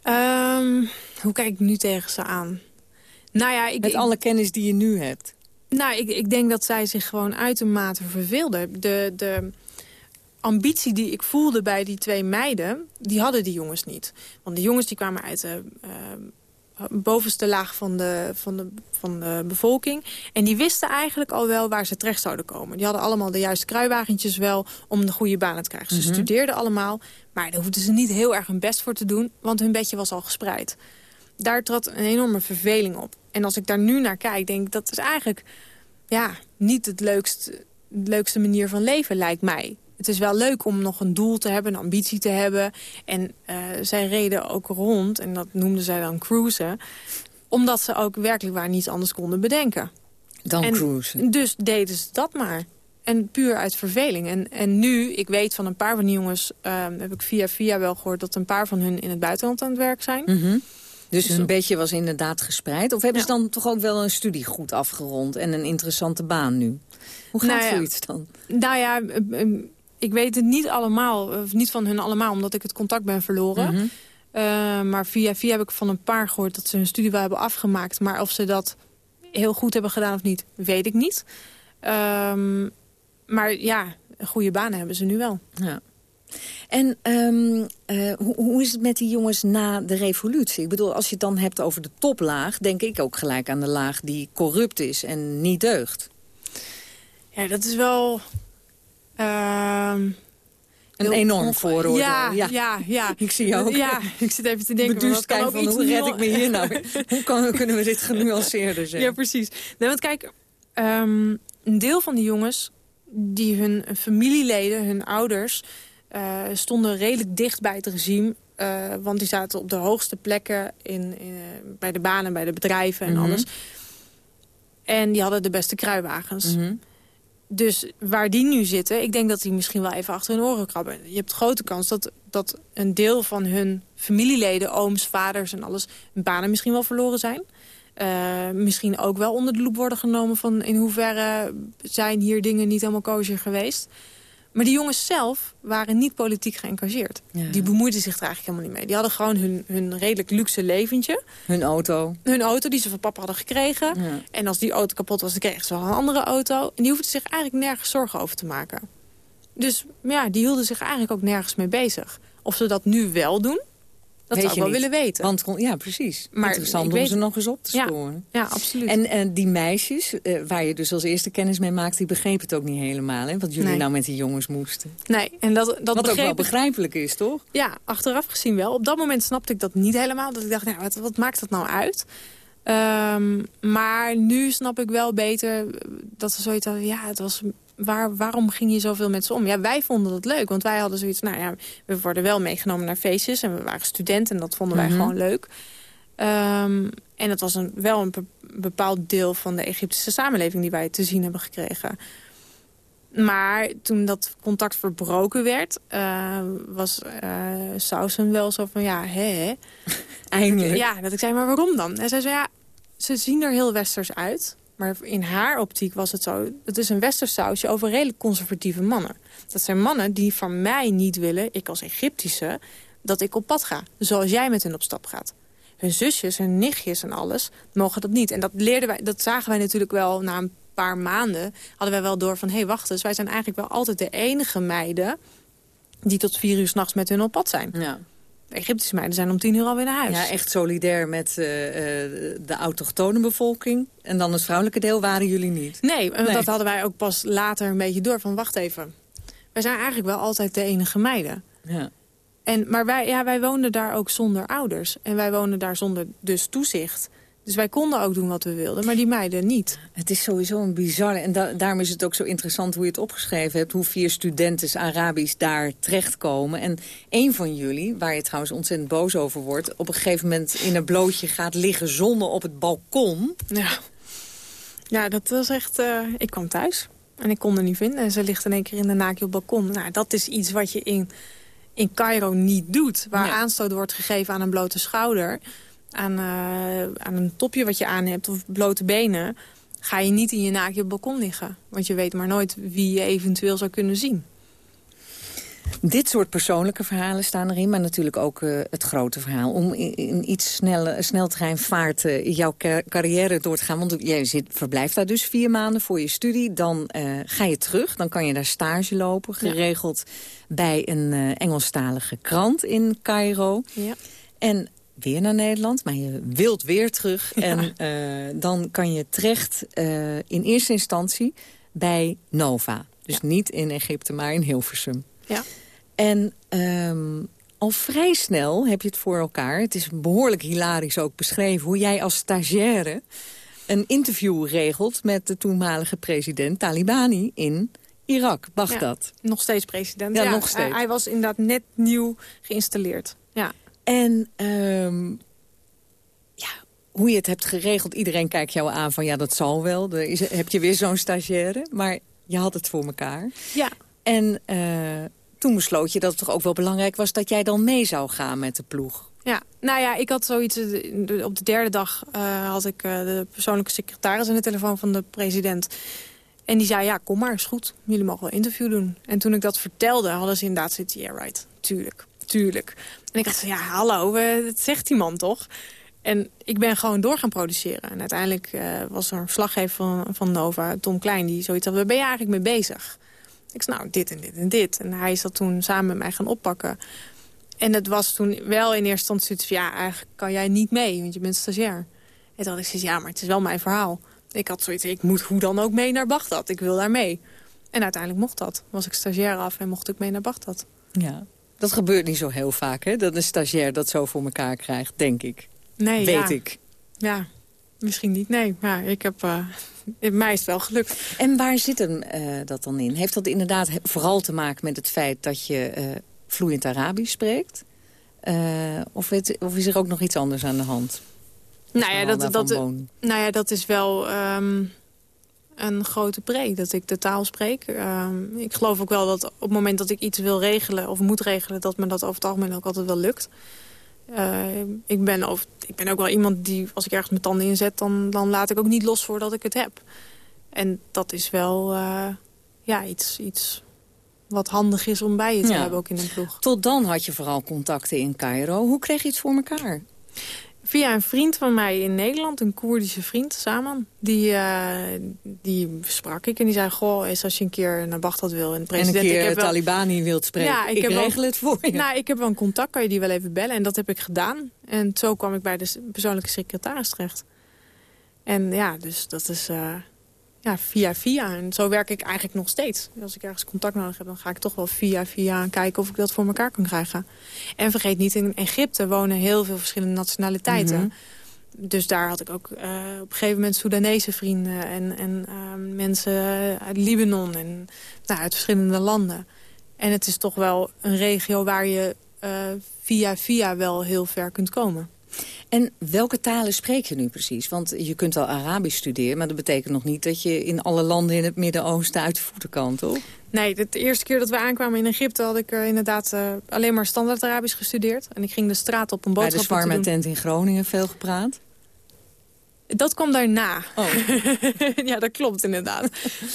Um, hoe kijk ik nu tegen ze aan? Nou ja, ik, Met alle kennis die je nu hebt. Nou, ik, ik denk dat zij zich gewoon uitermate verveelden. De, de ambitie die ik voelde bij die twee meiden, die hadden die jongens niet. Want de jongens die kwamen uit de uh, bovenste laag van de, van, de, van de bevolking. En die wisten eigenlijk al wel waar ze terecht zouden komen. Die hadden allemaal de juiste kruiwagentjes wel om de goede banen te krijgen. Ze mm -hmm. studeerden allemaal, maar daar hoefden ze niet heel erg hun best voor te doen. Want hun bedje was al gespreid daar trad een enorme verveling op. En als ik daar nu naar kijk, denk ik dat is eigenlijk ja, niet het leukste, de leukste manier van leven, lijkt mij. Het is wel leuk om nog een doel te hebben, een ambitie te hebben. En uh, zij reden ook rond, en dat noemden zij dan cruisen... omdat ze ook werkelijk waar niets anders konden bedenken. Dan en cruisen. Dus deden ze dat maar. En puur uit verveling. En, en nu, ik weet van een paar van die jongens... Uh, heb ik via via wel gehoord dat een paar van hun in het buitenland aan het werk zijn... Mm -hmm. Dus een beetje was inderdaad gespreid. Of hebben ja. ze dan toch ook wel een studie goed afgerond en een interessante baan nu? Hoe gaat nou ja, zoiets dan? Nou ja, ik weet het niet allemaal, of niet van hun allemaal, omdat ik het contact ben verloren. Mhm. Mm -hmm. uh, maar via via heb ik van een paar gehoord dat ze hun studie wel hebben afgemaakt. Maar of ze dat heel goed hebben gedaan of niet, weet ik niet. Um, maar ja, goede banen hebben ze nu wel. Ja. En um, uh, hoe, hoe, is het met die jongens na de revolutie? Ik bedoel, als je het dan hebt over de toplaag... denk ik ook gelijk aan de laag die corrupt is en niet deugt. Ja, dat is wel... Uh, een enorm vooroordeel. Ja, ja, ja, ja. <laughs> Ik zie je ook. Ja, ik zit even te denken. Beduust kijken van, hoe red ik me hier nou? <laughs> hoe kan, kunnen we dit genuanceerder zeggen? Ja, precies. Nee, want kijk, um, een deel van die jongens... die hun familieleden, hun ouders... Uh, stonden redelijk dicht bij het regime. Uh, want die zaten op de hoogste plekken in, in uh, bij de banen, bij de bedrijven en Mhm. mm -hmm. alles. En die hadden de beste kruiwagens. Mm -hmm. Dus waar die nu zitten, ik denk dat die misschien wel even achter hun oren krabben. Je hebt grote kans dat, dat een deel van hun familieleden, ooms, vaders en alles... hun banen misschien wel verloren zijn. Uh, misschien ook wel onder de loep worden genomen van in hoeverre zijn hier dingen niet helemaal kosher geweest. Maar die jongens zelf waren niet politiek geëngageerd. Die bemoeiden zich er eigenlijk helemaal niet mee. Die hadden gewoon hun, hun redelijk luxe leventje. Hun auto. Hun auto die ze van papa hadden gekregen. En als die auto kapot was, dan kregen ze wel een andere auto. En die hoefden zich eigenlijk nergens zorgen over te maken. Dus ja, die hielden zich eigenlijk ook nergens mee bezig. Of ze dat nu wel doen, dat weet zou ik wel willen weten. Want, ja, precies. Maar Interessant om ze nog eens op te sporen. Ja, ja absoluut. En, en die meisjes, uh, waar je dus als eerste kennis mee maakt... die begrepen het ook niet helemaal, hè? Wat jullie nou met die jongens moesten. Nee, en dat, dat Wat ook wel begrijpelijk is, toch? Ja, achteraf gezien wel. Op dat moment snapte ik dat niet helemaal. Dat ik dacht, nou, wat, wat maakt dat nou uit? Um, maar nu snap ik wel beter dat ze zoiets hadden... ja, het was waar, waarom ging je zoveel met ze om? Ja, wij vonden dat leuk, want wij hadden zoiets... nou ja, we worden wel meegenomen naar feestjes en we waren studenten... en dat vonden wij mhm. gewoon leuk. Um, en dat was een, wel een bepaald deel van de Egyptische samenleving... die wij te zien hebben gekregen. Maar toen dat contact verbroken werd, uh, was uh, Sausen wel zo van, ja, hè? <laughs> Eindelijk. Ja, dat ik zei, maar waarom dan? En zij zei, ja, ze zien er heel westers uit. Maar in haar optiek was het zo... het is een westersausje over redelijk conservatieve mannen. Dat zijn mannen die van mij niet willen, ik als Egyptische... dat ik op pad ga, zoals jij met hen op stap gaat. Hun zusjes, hun nichtjes en alles mogen dat niet. En dat, leerden wij, dat zagen wij natuurlijk wel na een paar maanden... hadden wij wel door van, hé, hey, wacht eens... wij zijn eigenlijk wel altijd de enige meiden... die tot vier uur s'nachts met hun op pad zijn. Ja. De Egyptische meiden zijn om tien uur alweer naar huis. Ja, echt solidair met uh, de autochtone bevolking. En dan het vrouwelijke deel waren jullie niet. Nee, nee, dat hadden wij ook pas later een beetje door. Van wacht even, wij zijn eigenlijk wel altijd de enige meiden. Ja. En, maar wij, ja, wij woonden daar ook zonder ouders. En wij woonden daar zonder dus toezicht. Dus wij konden ook doen wat we wilden, maar die meiden niet. Het is sowieso een bizarre... En daarom is het ook zo interessant hoe je het opgeschreven hebt... hoe vier studenten Arabisch daar terechtkomen. En een van jullie, waar je trouwens ontzettend boos over wordt... op een gegeven moment in een blootje gaat liggen zonnen op het balkon. Ja, ja dat was echt... Uh, ik kwam thuis en ik kon er niet vinden. En ze ligt in één keer in de naakje op het balkon. Nou, dat is iets wat je in, in Cairo niet doet. Waar aanstoot wordt gegeven aan een blote schouder aan, uh, aan een topje wat je aan hebt of blote benen... ga je niet in je naakje op het balkon liggen. Want je weet maar nooit wie je eventueel zou kunnen zien. Dit soort persoonlijke verhalen staan erin, maar natuurlijk ook uh, het grote verhaal. Om in, in iets snelle, sneltreinvaart uh, jouw carrière door te gaan. Want jij zit, verblijft daar dus vier maanden voor je studie. Dan uh, ga je terug, dan kan je daar stage lopen. Geregeld ja. bij een Engelstalige krant in Cairo. Ja. En weer naar Nederland, maar je wilt weer terug. En uh, dan kan je terecht uh, in eerste instantie bij Nova. Dus ja. niet in Egypte, maar in Hilversum. Ja. En um, al vrij snel heb je het voor elkaar. Het is behoorlijk hilarisch ook beschreven... hoe jij als stagiaire een interview regelt... met de toenmalige president Talibani in Irak, Bagdad. Ja, nog steeds president. Ja, nog steeds. Hij, hij was inderdaad net nieuw geïnstalleerd. Ja. En um, ja, hoe je het hebt geregeld, iedereen kijkt jou aan van ja, dat zal wel. Dan is, heb je weer zo'n stagiaire, maar je had het voor elkaar. Ja. En uh, toen besloot je dat het toch ook wel belangrijk was dat jij dan mee zou gaan met de ploeg. Ja, nou ja, ik had zoiets... Eh, op de derde dag uh, had ik uh, de persoonlijke secretaris aan de telefoon van de president. En die zei, ja, kom maar, is goed. Jullie mogen wel interview doen. En toen ik dat vertelde, hadden ze inderdaad zoiets... Yeah, right, tuurlijk tuurlijk. En ik dacht, ja, hallo, dat zegt die man toch? En ik ben gewoon door gaan produceren. En uiteindelijk uh, was er een slaggever van, van Nova, Tom Klein, die zoiets had, waar ben je eigenlijk mee bezig? Ik zei, nou, dit en dit en dit. En hij is dat toen samen met mij gaan oppakken. En het was toen wel in eerste instantie van, ja, eigenlijk kan jij niet mee, want je bent stagiair. En toen had ik gezegd, ja, maar het is wel mijn verhaal. Ik had zoiets, ik moet hoe dan ook mee naar Bagdad. Ik wil daar mee. En uiteindelijk mocht dat. Was ik stagiair af en mocht ik mee naar Bagdad. Ja, dat gebeurt niet zo heel vaak, hè? Dat een stagiair dat zo voor elkaar krijgt, denk ik. Nee, Weet ik. Ja, misschien niet. Nee, maar ik heb... Uh, mij is het wel gelukt. En waar zit hem uh, dat dan in? Heeft dat inderdaad vooral te maken met het feit dat je uh, vloeiend Arabisch spreekt? of, het, of, is er ook nog iets anders aan de hand? Nou ja, dat, dat, nou ja, dat is wel... Um, een grote pre, dat ik de taal spreek. Ehm, ik geloof ook wel dat op het moment dat ik iets wil regelen of moet regelen... dat me dat over het algemeen ook altijd wel lukt. Uh, ik, ben of, ik ben ook wel iemand die, als ik ergens mijn tanden inzet... dan, dan laat ik ook niet los voordat ik het heb. En dat is wel uh, ja, iets, iets wat handig is om bij je te hebben ook in een ploeg. Tot dan had je vooral contacten in Cairo. Hoe kreeg je het voor elkaar? Via een vriend van mij in Nederland, een Koerdische vriend, Saman. Die, uh, die sprak ik en die zei, goh, eens als je een keer naar Baghdad wil... En, president, en een keer ik heb wel... Talibani wilt spreken, ja, ik, ik regel het voor je. Nou, ik heb wel een contact, kan je die wel even bellen? En dat heb ik gedaan. En zo kwam ik bij de persoonlijke secretaris terecht. En ja, dus dat is... Uh, ja, via via. En zo werk ik eigenlijk nog steeds. Als ik ergens contact nodig heb, dan ga ik toch wel via via kijken of ik dat voor elkaar kan krijgen. En vergeet niet, in Egypte wonen heel veel verschillende nationaliteiten. Mhm. Dus daar had ik ook uh, op een gegeven moment Soedanese vrienden... en, en uh, mensen uit Libanon en nou, uit verschillende landen. En het is toch wel een regio waar je uh, via via wel heel ver kunt komen. En welke talen spreek je nu precies? Want je kunt al Arabisch studeren, maar dat betekent nog niet... dat je in alle landen in het Midden-Oosten uit de voeten kan, toch? Nee, de eerste keer dat we aankwamen in Egypte... had ik uh, inderdaad uh, alleen maar standaard Arabisch gestudeerd. En ik ging de straat op een boodschap Bij de tent in Groningen veel gepraat? Dat kwam daarna. Oh. <laughs> ja, dat klopt inderdaad.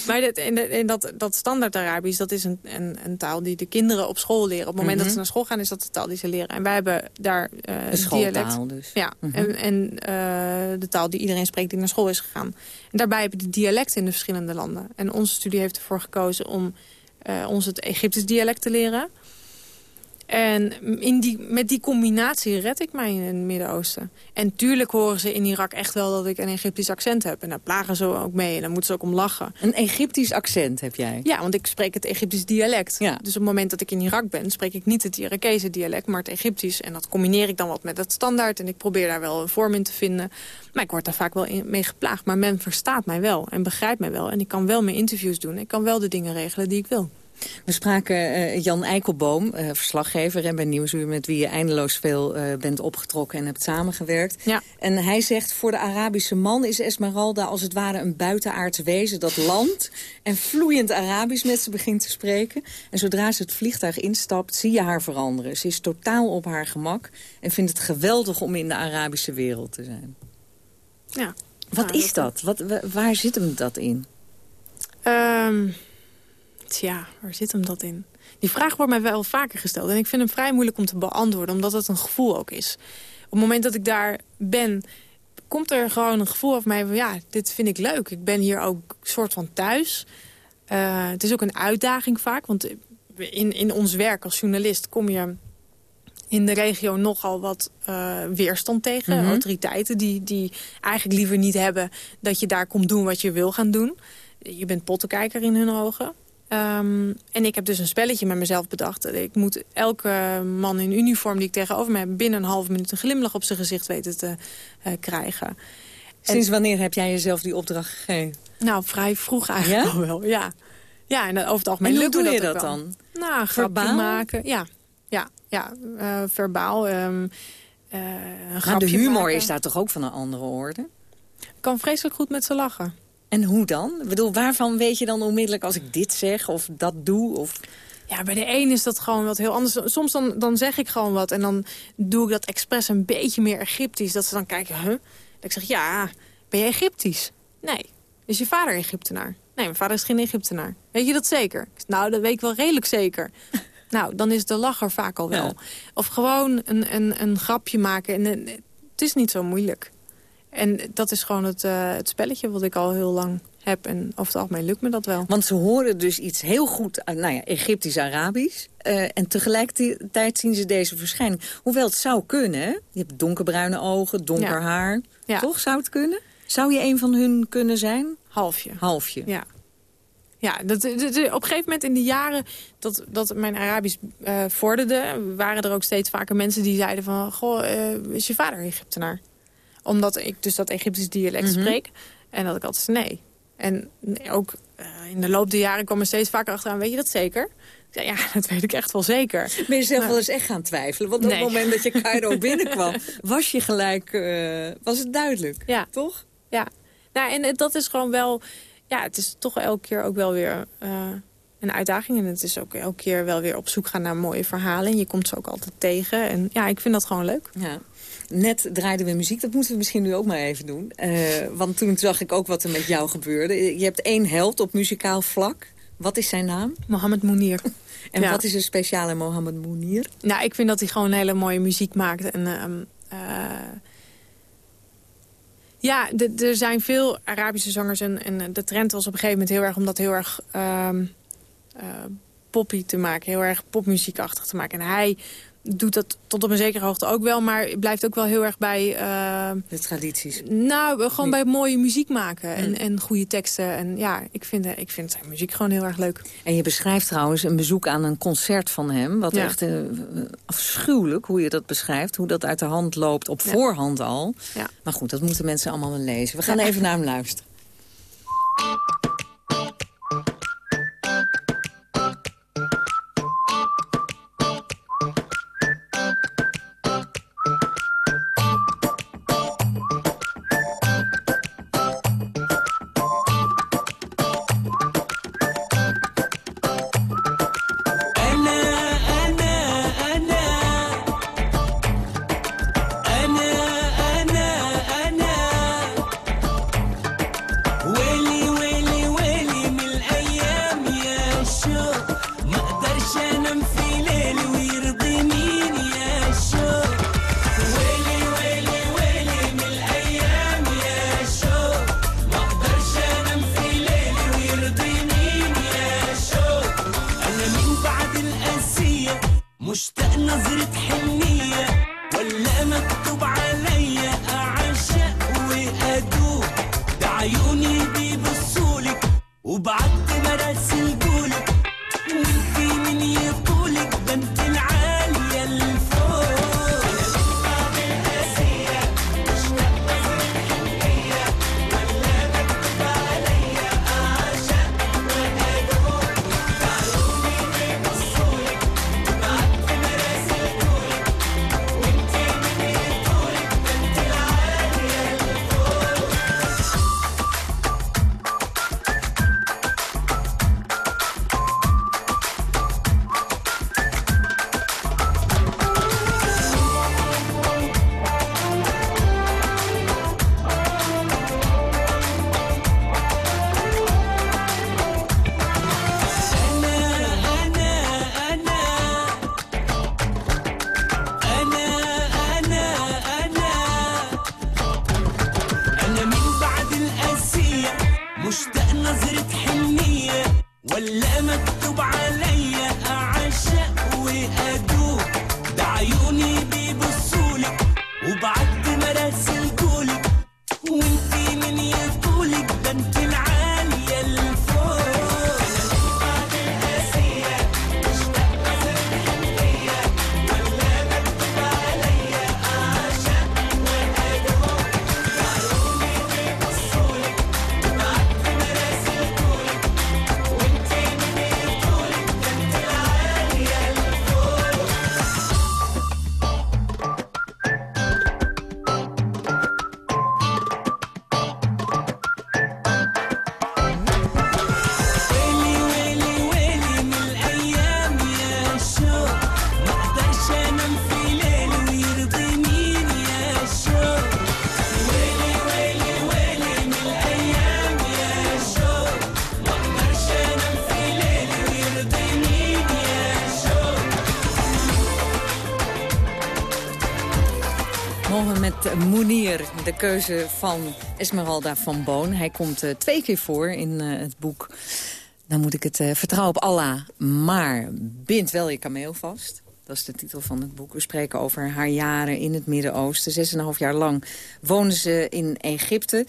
maar dat, in, dat, dat standaard Arabisch, dat is een, een, een, taal die de kinderen op school leren. Op het moment dat ze mhm. naar school gaan, is dat de taal die ze leren. En wij hebben daar uh, een dialect. dus. Ja, mhm. en, en uh, de taal die iedereen spreekt die naar school is gegaan. En daarbij hebben we de dialecten in de verschillende landen. En onze studie heeft ervoor gekozen om uh, ons het Egyptisch dialect te leren. En in die, met die combinatie red ik mij in het Midden-Oosten. En tuurlijk horen ze in Irak echt wel dat ik een Egyptisch accent heb. En daar plagen ze ook mee en daar moeten ze ook om lachen. Een Egyptisch accent heb jij? Ja, want ik spreek het Egyptisch dialect. Ja. Dus op het moment dat ik in Irak ben, spreek ik niet het Irakese dialect, maar het Egyptisch. En dat combineer ik dan wat met het standaard. En ik probeer daar wel een vorm in te vinden. Maar ik word daar vaak wel mee geplaagd. Maar men verstaat mij wel en begrijpt mij wel. En ik kan wel mijn interviews doen. Ik kan wel de dingen regelen die ik wil. We spraken uh, Jan Eikelboom, uh, verslaggever en bij Nieuwsuur... met wie je eindeloos veel uh, bent opgetrokken en hebt samengewerkt. Ja. En hij zegt, voor de Arabische man is Esmeralda als het ware een buitenaards wezen... dat land en vloeiend Arabisch met ze begint te spreken. En zodra ze het vliegtuig instapt, zie je haar veranderen. Ze is totaal op haar gemak en vindt het geweldig om in de Arabische wereld te zijn. Ja. Wat is dat? Wat, waar zit hem dat in? Um... Tja, waar zit hem dat in? Die vraag wordt mij wel vaker gesteld. En ik vind hem vrij moeilijk om te beantwoorden, omdat het een gevoel ook is. Op het moment dat ik daar ben, komt er gewoon een gevoel over mij van... ja, dit vind ik leuk. Ik ben hier ook een soort van thuis. Uh, het is ook een uitdaging vaak, want in, in ons werk als journalist kom je in de regio nogal wat uh, weerstand tegen. Mhm. Autoriteiten die, die eigenlijk liever niet hebben dat je daar komt doen wat je wil gaan doen. Je bent pottenkijker in hun ogen. Um, en ik heb dus een spelletje met mezelf bedacht. Ik moet elke man in uniform die ik tegenover me heb... binnen een half minuut een glimlach op zijn gezicht weten te uh, krijgen. Sinds wanneer heb jij jezelf die opdracht gegeven? Nou, vrij vroeg eigenlijk al wel, ja. Ja, en over het algemeen en hoe doe je dat, dat dan? Nou, verbaal maken. Ja, ja, ja uh, verbaal. Um, uh, maar de humor is daar toch ook van een andere orde? Ik kan vreselijk goed met ze lachen. En hoe dan? Ik bedoel, waarvan weet je dan onmiddellijk als ik dit zeg of dat doe? Of... Ja, bij de een is dat gewoon wat heel anders. Soms dan, dan zeg ik gewoon wat en dan doe ik dat expres een beetje meer Egyptisch. Dat ze dan kijken, huh? Dat ik zeg, ja, ben je Egyptisch? Nee. Is je vader Egyptenaar? Nee, mijn vader is geen Egyptenaar. Weet je dat zeker? Nou, dat weet ik wel redelijk zeker. <laughs> nou, dan is de lacher vaak al wel. Of gewoon een, een, een grapje maken. En, het is niet zo moeilijk. En dat is gewoon het, uh, het spelletje wat ik al heel lang heb. En over het algemeen lukt me dat wel. Want ze horen dus iets heel goed, uh, nou ja, Egyptisch-Arabisch. Uh, en tegelijkertijd zien ze deze verschijning. Hoewel het zou kunnen, hè? Je hebt donkerbruine ogen, donker haar. Ja. Toch zou het kunnen? Zou je een van hun kunnen zijn? Halfje. Halfje. Ja. Ja, dat, op een gegeven moment in de jaren dat, dat mijn Arabisch uh, vorderde... waren er ook steeds vaker mensen die zeiden van... Goh, uh, is je vader Egyptenaar? Omdat ik dus dat Egyptisch dialect mhm. spreek. En dat ik altijd nee. En ook uh, in de loop der jaren kwam er steeds vaker achteraan. Weet je dat zeker? Ja, <laughs> dat weet ik echt wel zeker. Ben je zelf wel eens echt gaan twijfelen? Want op het moment dat je Cairo <laughs> binnenkwam... was je gelijk... Uh, was het duidelijk, ja. toch? Ja. Nou, en dat is gewoon wel... Ja, het is toch elke keer ook wel weer... Uh, een uitdaging. En het is ook elke keer wel weer op zoek gaan naar mooie verhalen. En je komt ze ook altijd tegen. En ja, ik vind dat gewoon leuk. Ja. Net draaiden we muziek, dat moeten we misschien nu ook maar even doen. Uh, want toen zag ik ook wat er met jou gebeurde. Je hebt één held op muzikaal vlak. Wat is zijn naam? Mohammed Mounir. <laughs> en wat is er speciaal in Mohammed Mounir? Nou, ik vind dat hij gewoon hele mooie muziek maakt. En, ehm, eh, ja, er zijn veel Arabische zangers. En, en, de trend was op een gegeven moment heel erg om dat heel erg um, poppy te maken. Heel erg popmuziekachtig te maken. En hij doet dat tot op een zekere hoogte ook wel, maar blijft ook wel heel erg bij... Uh, de tradities? Nou, gewoon bij mooie muziek maken en, en goede teksten. En ja, ik vind, ik vind zijn muziek gewoon heel erg leuk. En je beschrijft trouwens een bezoek aan een concert van hem. Wat echt uh, afschuwelijk, hoe je dat beschrijft. Hoe dat uit de hand loopt, op voorhand al. Ja. Maar goed, dat moeten mensen allemaal wel lezen. We gaan even naar hem luisteren. De keuze van Esmeralda van Boon. Hij komt uh, twee keer voor in uh, het boek. Dan moet ik het uh, vertrouwen op Allah. Maar bind wel je kameel vast. Dat is de titel van het boek. We spreken over haar jaren in het Midden-Oosten. Zes en een half jaar lang woonde ze in Egypte.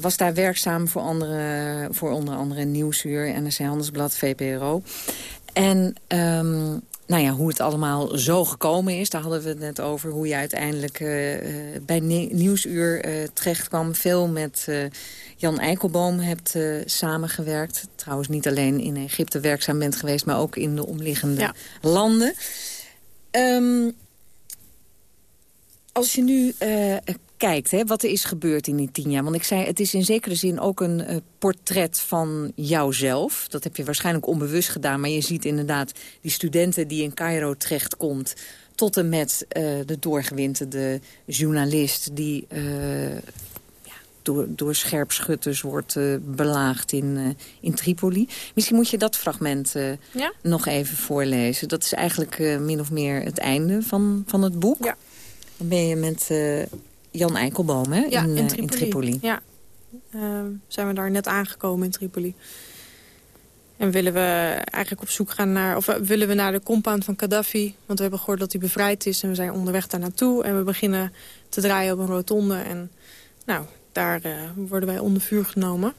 Was daar werkzaam voor, andere, voor onder andere Nieuwsuur, NRC Handelsblad, VPRO. En um, nou ja, hoe het allemaal zo gekomen is. Daar hadden we het net over. Hoe je uiteindelijk uh, bij Nieuwsuur uh, terecht kwam. Veel met Jan Eikelboom hebt samengewerkt. Trouwens niet alleen in Egypte werkzaam bent geweest... maar ook in de omliggende landen. Um, als je nu kijkt, hè, wat er is gebeurd in die tien jaar. Want ik zei, het is in zekere zin ook een uh, portret van jouzelf. Dat heb je waarschijnlijk onbewust gedaan. Maar je ziet inderdaad die studenten die in Cairo terechtkomt... tot en met uh, de doorgewinterde journalist die... Uh, door, door scherpschutters wordt belaagd in, in Tripoli. Misschien moet je dat fragment ja? nog even voorlezen. Dat is eigenlijk min of meer het einde van, van het boek. Ja. Dan ben je met Jan Eikelboom hè? Ja, in, in Tripoli. In Tripoli. Ja, zijn we daar net aangekomen in Tripoli. En willen we eigenlijk op zoek gaan naar... of willen we naar de compound van Gaddafi. Want we hebben gehoord dat hij bevrijd is. En we zijn onderweg daar naartoe. En we beginnen te draaien op een rotonde. En nou, daar uh, worden wij onder vuur genomen.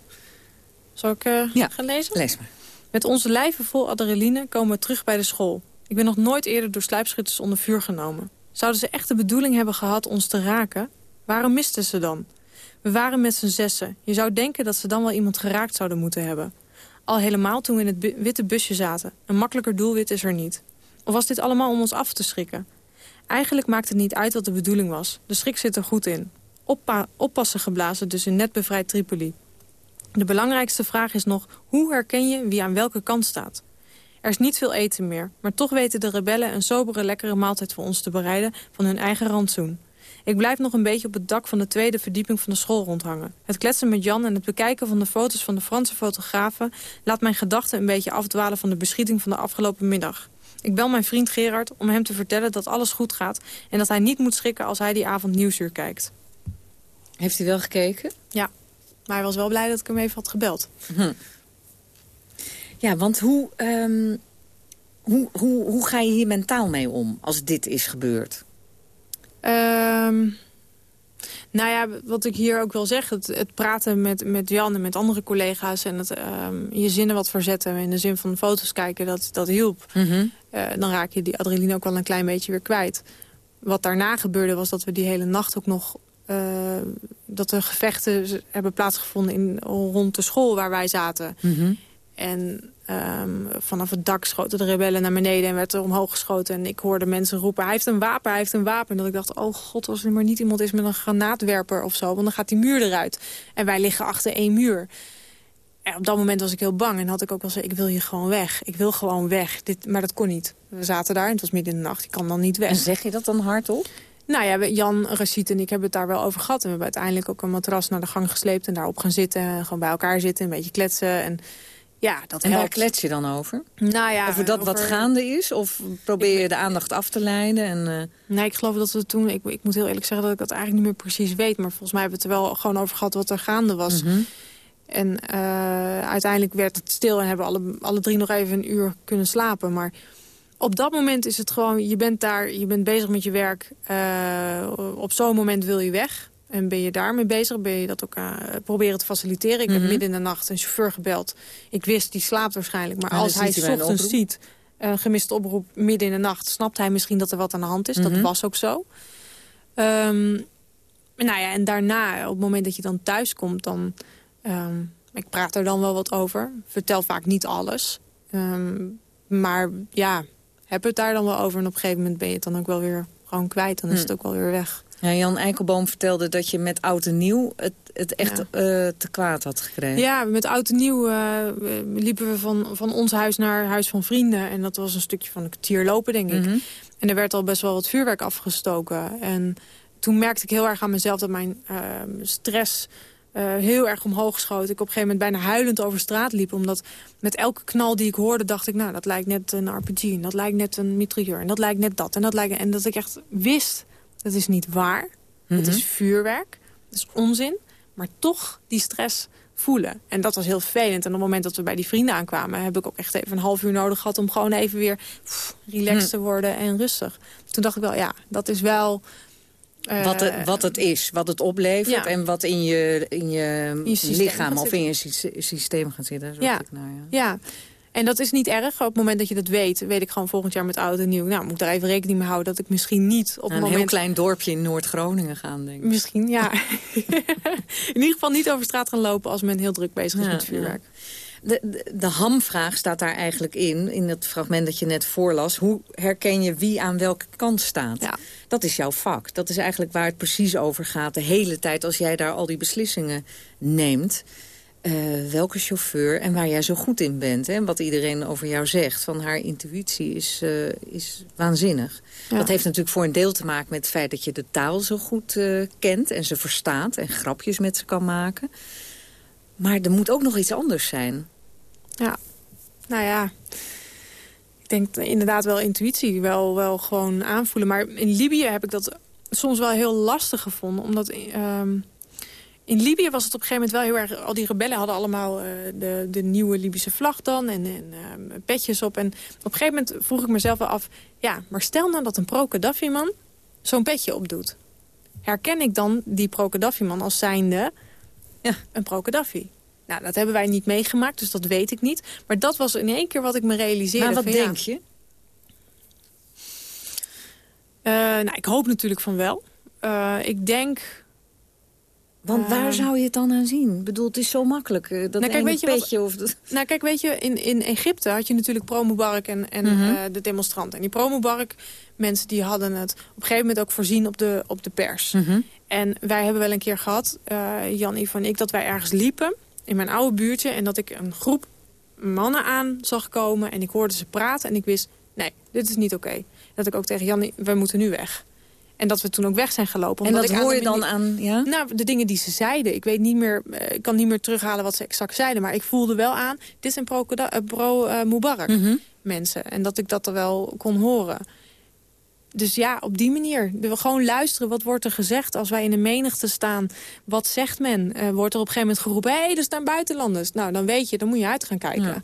Zal ik uh, ja, gaan lezen? lees maar. Met onze lijven vol adrenaline komen we terug bij de school. Ik ben nog nooit eerder door sluipschutters onder vuur genomen. Zouden ze echt de bedoeling hebben gehad ons te raken? Waarom misten ze dan? We waren met z'n zessen. Je zou denken dat ze dan wel iemand geraakt zouden moeten hebben. Al helemaal toen we in het witte busje zaten. Een makkelijker doelwit is er niet. Of was dit allemaal om ons af te schrikken? Eigenlijk maakt het niet uit wat de bedoeling was. De schrik zit er goed in. Oppa oppassen geblazen dus in net bevrijd Tripoli. De belangrijkste vraag is nog, hoe herken je wie aan welke kant staat? Er is niet veel eten meer, maar toch weten de rebellen een sobere lekkere maaltijd voor ons te bereiden van hun eigen rantsoen. Ik blijf nog een beetje op het dak van de tweede verdieping van de school rondhangen. Het kletsen met Jan en het bekijken van de foto's van de Franse fotografen... laat mijn gedachten een beetje afdwalen van de beschieting van de afgelopen middag. Ik bel mijn vriend Gerard om hem te vertellen dat alles goed gaat... en dat hij niet moet schrikken als hij die avond Nieuwsuur kijkt. Heeft hij wel gekeken? Ja, maar hij was wel blij dat ik hem even had gebeld. Hm. Ja, want hoe, um, hoe, hoe, hoe ga je hier mentaal mee om als dit is gebeurd? Um, nou ja, wat ik hier ook wil zeggen, het, het, praten met, met Jan en met andere collega's... en het, um, je zinnen wat verzetten in de zin van foto's kijken, dat, dat hielp. Mm -hmm. uh, dan raak je die adrenaline ook wel een klein beetje weer kwijt. Wat daarna gebeurde was dat we die hele nacht ook nog... Uh, dat er gevechten hebben plaatsgevonden in, rond de school waar wij zaten. Mm -hmm. En Um, vanaf het dak schoten de rebellen naar beneden en werd er omhoog geschoten. En ik hoorde mensen roepen, hij heeft een wapen, hij heeft een wapen. En dat ik dacht, oh god, als er maar niet iemand is met een granaatwerper of zo. Want dan gaat die muur eruit. En wij liggen achter één muur. En op dat moment was ik heel bang. En had ik ook wel gezegd, ik wil hier gewoon weg. Ik wil gewoon weg. Dit, maar dat kon niet. We zaten daar en het was midden in de nacht. Ik kan dan niet weg. En zeg je dat dan hardop? Nou ja, Jan, Rashid en ik hebben het daar wel over gehad. En we hebben uiteindelijk ook een matras naar de gang gesleept... en daarop gaan zitten en gewoon bij elkaar zitten, een beetje kletsen... En, ja, dat en helpt. waar klets je dan over? Nou ja, over dat over... wat gaande is? Of probeer je de aandacht af te leiden? En, uh... Nee, ik geloof dat we toen... Ik, ik, moet heel eerlijk zeggen dat ik dat eigenlijk niet meer precies weet. Maar volgens mij hebben we het er wel gewoon over gehad wat er gaande was. Mm -hmm. En uh, uiteindelijk werd het stil en hebben alle, alle drie nog even een uur kunnen slapen. Maar op dat moment is het gewoon... Je bent daar, je bent bezig met je werk. Uh, op zo'n moment wil je weg. En ben je daarmee bezig? Ben je dat ook uh, proberen te faciliteren? Ik mm -hmm. heb midden in de nacht een chauffeur gebeld. Ik wist, die slaapt waarschijnlijk. Maar, maar als hij ochtends ziet een gemiste oproep midden in de nacht... snapt hij misschien dat er wat aan de hand is. Mm -hmm. Dat was ook zo. Um, nou ja, en daarna, op het moment dat je dan thuis komt... dan, um, ik praat er dan wel wat over. Vertel vaak niet alles. Um, maar ja, heb het daar dan wel over. En op een gegeven moment ben je het dan ook wel weer gewoon kwijt. Dan is mm. het ook wel weer weg. Ja, Jan Eikelboom vertelde dat je met oud en nieuw het, het echt ja. uh, te kwaad had gekregen. Ja, met oud en nieuw uh, liepen we van, van ons huis naar huis van vrienden. En dat was een stukje van een kwartier lopen, denk ik. Mm -hmm. En er werd al best wel wat vuurwerk afgestoken. En toen merkte ik heel erg aan mezelf dat mijn uh, stress... heel erg omhoog schoot. Ik op een gegeven moment bijna huilend over straat liep. Omdat met elke knal die ik hoorde dacht ik... nou, dat lijkt net een RPG. En dat lijkt net een mitrailleur. En dat lijkt net dat. En dat, lijkt, en dat ik echt wist dat is niet waar. Mm -hmm. Het is vuurwerk. Het is onzin. Maar toch die stress voelen. En dat was heel vervelend. En op het moment dat we bij die vrienden aankwamen... heb ik ook echt even een half uur nodig gehad... om gewoon even weer pff, relaxed hm. te worden en rustig. Toen dacht ik wel, ja, dat is wel... Uh, wat, het, wat het is, wat het oplevert... Ja. en wat in je, in je, je lichaam of in je systeem gaat zitten. Ja. Nou, ja. ja. En dat is niet erg. Op het moment dat je dat weet, weet ik gewoon volgend jaar met oud en nieuw. Nou, moet ik daar even rekening mee houden dat ik misschien niet op een moment... heel klein dorpje in Noord-Groningen gaan, denk ik. Misschien, ja. <laughs> in ieder geval niet over straat gaan lopen als men heel druk bezig is ja, met vuurwerk. Ja. De, de, de hamvraag staat daar eigenlijk in, in het fragment dat je net voorlas. Hoe herken je wie aan welke kant staat? Ja. Dat is jouw vak. Dat is eigenlijk waar het precies over gaat. De hele tijd als jij daar al die beslissingen neemt. Welke chauffeur en waar jij zo goed in bent. Hè? Wat iedereen over jou zegt. Van haar intuïtie is, is waanzinnig. Dat heeft natuurlijk voor een deel te maken met het feit dat je de taal zo goed kent. En ze verstaat en grapjes met ze kan maken. Maar er moet ook nog iets anders zijn. Ja, nou ja, ik denk inderdaad wel intuïtie, wel, wel gewoon aanvoelen. Maar in Libië heb ik dat soms wel heel lastig gevonden. Omdat ehm, in Libië was het op een gegeven moment wel heel erg... al die rebellen hadden allemaal uh, de, de nieuwe Libische vlag dan en, en uh, petjes op. En op een gegeven moment vroeg ik mezelf wel af... ja, maar stel nou dat een pro-Kaddafi-man zo'n petje opdoet. Herken ik dan die pro-Kaddafi-man als zijnde ja, een pro-Kaddafi? Nou, dat hebben wij niet meegemaakt, dus dat weet ik niet. Maar dat was in één keer wat ik me realiseerde. Maar wat denk je? Uh, nou, ik hoop natuurlijk van wel. Ik denk... Want waar uh, zou je het dan aan zien? Ik bedoel, het is zo makkelijk. Dat nou, kijk, weet je petje wat, of... Dat... Nou, kijk, weet je, in, in Egypte had je natuurlijk pro-Mubarak en, en mm -hmm. de demonstranten. En die pro-Mubarak mensen die hadden het op een gegeven moment ook voorzien op de, op de pers. Mm -hmm. En wij hebben wel een keer gehad, Jan, Ivo en ik, dat wij ergens liepen in mijn oude buurtje... en dat ik een groep mannen aan zag komen en ik hoorde ze praten... en ik wist, nee, dit is niet oké. Okay. Dat ik ook tegen Jan, we moeten nu weg. En dat we toen ook weg zijn gelopen. En dat hoor je dan aan, ja? Nou, de dingen die ze zeiden. Ik weet niet meer, ik kan niet meer terughalen wat ze exact zeiden. Maar ik voelde wel aan, dit zijn pro-Mubarak pro, uh, Mubarak mm -hmm. mensen. En dat ik dat er wel kon horen dus ja, op die manier. We gewoon luisteren, wat wordt er gezegd als wij in een menigte staan? Wat zegt men? Uh, wordt er op een gegeven moment geroepen, hé, hey, er staan buitenlanders. Nou, dan weet je, dan moet je uit gaan kijken. Ja.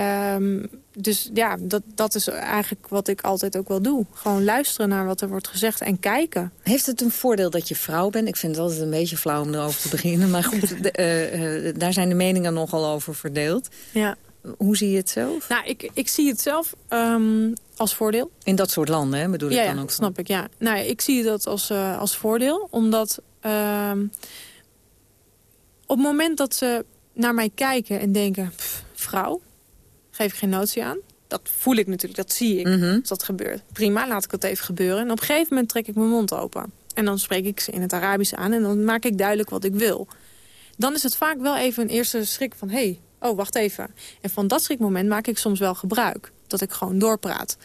Um, dus ja, dat, dat is eigenlijk wat ik altijd ook wel doe. Gewoon luisteren naar wat er wordt gezegd en kijken. Heeft het een voordeel dat je vrouw bent? Ik vind het altijd een beetje flauw om erover te beginnen. Maar goed, de, uh, uh, daar zijn de meningen nogal over verdeeld. Ja. Hoe zie je het zelf? Nou, ik, ik zie het zelf um, als voordeel. In dat soort landen, hè, bedoel ja, ik dan ook? Ja, snap ik, ja. Nou, ik zie dat als, uh, als voordeel, omdat... Um, op het moment dat ze naar mij kijken en denken... Pff, vrouw, geef ik geen notie aan. Dat voel ik natuurlijk, dat zie ik, mm -hmm. als dat gebeurt. Prima, laat ik het even gebeuren. En op een gegeven moment trek ik mijn mond open. En dan spreek ik ze in het Arabisch aan en dan maak ik duidelijk wat ik wil. Dan is het vaak wel even een eerste schrik van... hey, oh, wacht even. En van dat schrikmoment maak ik soms wel gebruik. Dat ik gewoon doorpraat.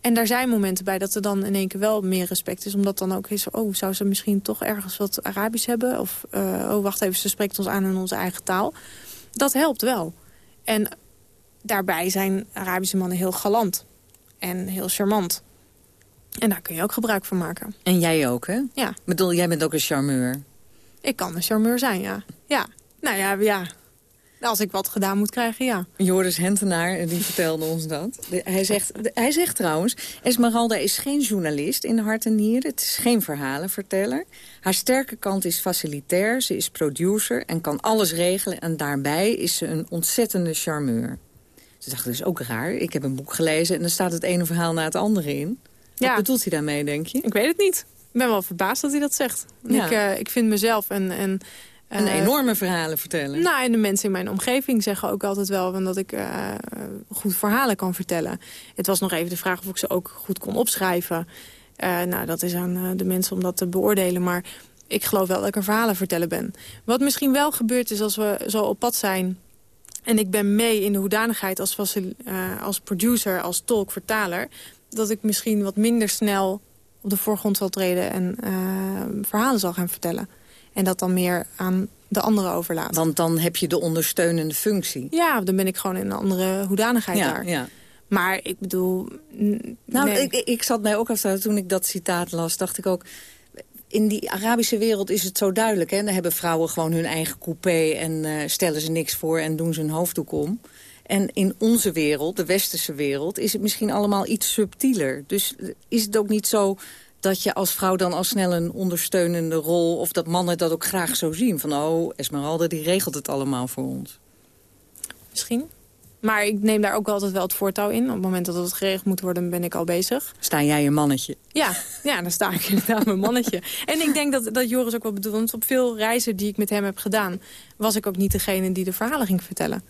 En daar zijn momenten bij dat er dan in één keer wel meer respect is. Omdat dan ook is, oh, zou ze misschien toch ergens wat Arabisch hebben? Of, uh, oh, wacht even, ze spreekt ons aan in onze eigen taal. Dat helpt wel. En daarbij zijn Arabische mannen heel galant. En heel charmant. En daar kun je ook gebruik van maken. En jij ook, hè? Ja. Ik bedoel, jij bent ook een charmeur. Ik kan een charmeur zijn, ja. Ja. Nou ja, ja. Als ik wat gedaan moet krijgen, ja. Joris Hentenaar, die vertelde ons dat. Hij zegt, hij zegt trouwens, Esmeralda is geen journalist in hart en nieren. Het is geen verhalenverteller. Haar sterke kant is facilitair, ze is producer en kan alles regelen. En daarbij is ze een ontzettende charmeur. Ze dacht, dat is ook raar. Ik heb een boek gelezen en er staat het ene verhaal na het andere in. Wat ja. bedoelt hij daarmee, denk je? Ik weet het niet. Ik ben wel verbaasd dat hij dat zegt. Ja. Ik, uh, ik vind mezelf en... en een uh, enorme verhalen vertellen. Nou, en de mensen in mijn omgeving zeggen ook altijd wel... dat ik uh, goed verhalen kan vertellen. Het was nog even de vraag of ik ze ook goed kon opschrijven. Nou, dat is aan de mensen om dat te beoordelen. Maar ik geloof wel dat ik een verhalen vertellen ben. Wat misschien wel gebeurt is als we zo op pad zijn... en ik ben mee in de hoedanigheid als, als producer, als tolk, vertaler... dat ik misschien wat minder snel op de voorgrond zal treden... en verhalen zal gaan vertellen. En dat dan meer aan de anderen overlaat. Want dan heb je de ondersteunende functie. Ja, dan ben ik gewoon in een andere hoedanigheid ja, daar. Ja. Maar ik bedoel... Nou, nee. ik, ik zat mij ook af toen ik dat citaat las, dacht ik ook... In die Arabische wereld is het zo duidelijk. Hè? Dan hebben vrouwen gewoon hun eigen coupé en uh, stellen ze niks voor en doen ze een hoofddoek om. En in onze wereld, de westerse wereld, is het misschien allemaal iets subtieler. Dus is het ook niet zo dat je als vrouw dan al snel een ondersteunende rol... of dat mannen dat ook graag zo zien. Van, oh, Esmeralda die regelt het allemaal voor ons. Misschien. Maar ik neem daar ook altijd wel het voortouw in. Op het moment dat het geregeld moet worden, ben ik al bezig. Sta jij een mannetje? Ja, ja dan sta ik inderdaad mijn mannetje. En ik denk dat, dat Joris ook wel bedoelt. Want op veel reizen die ik met hem heb gedaan... was ik ook niet degene die de verhalen ging vertellen.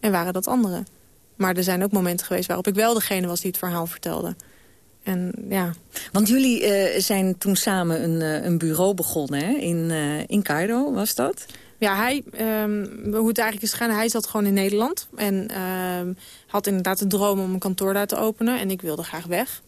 En waren dat anderen. Maar er zijn ook momenten geweest waarop ik wel degene was die het verhaal vertelde. En, ja. Want jullie uh, zijn toen samen een, uh, een bureau begonnen hè? In, uh, in Cairo, was dat? Ja, hij, ehm, hoe het eigenlijk is gegaan, hij zat gewoon in Nederland. En ehm, had inderdaad de droom om een kantoor daar te openen. En ik wilde graag weg.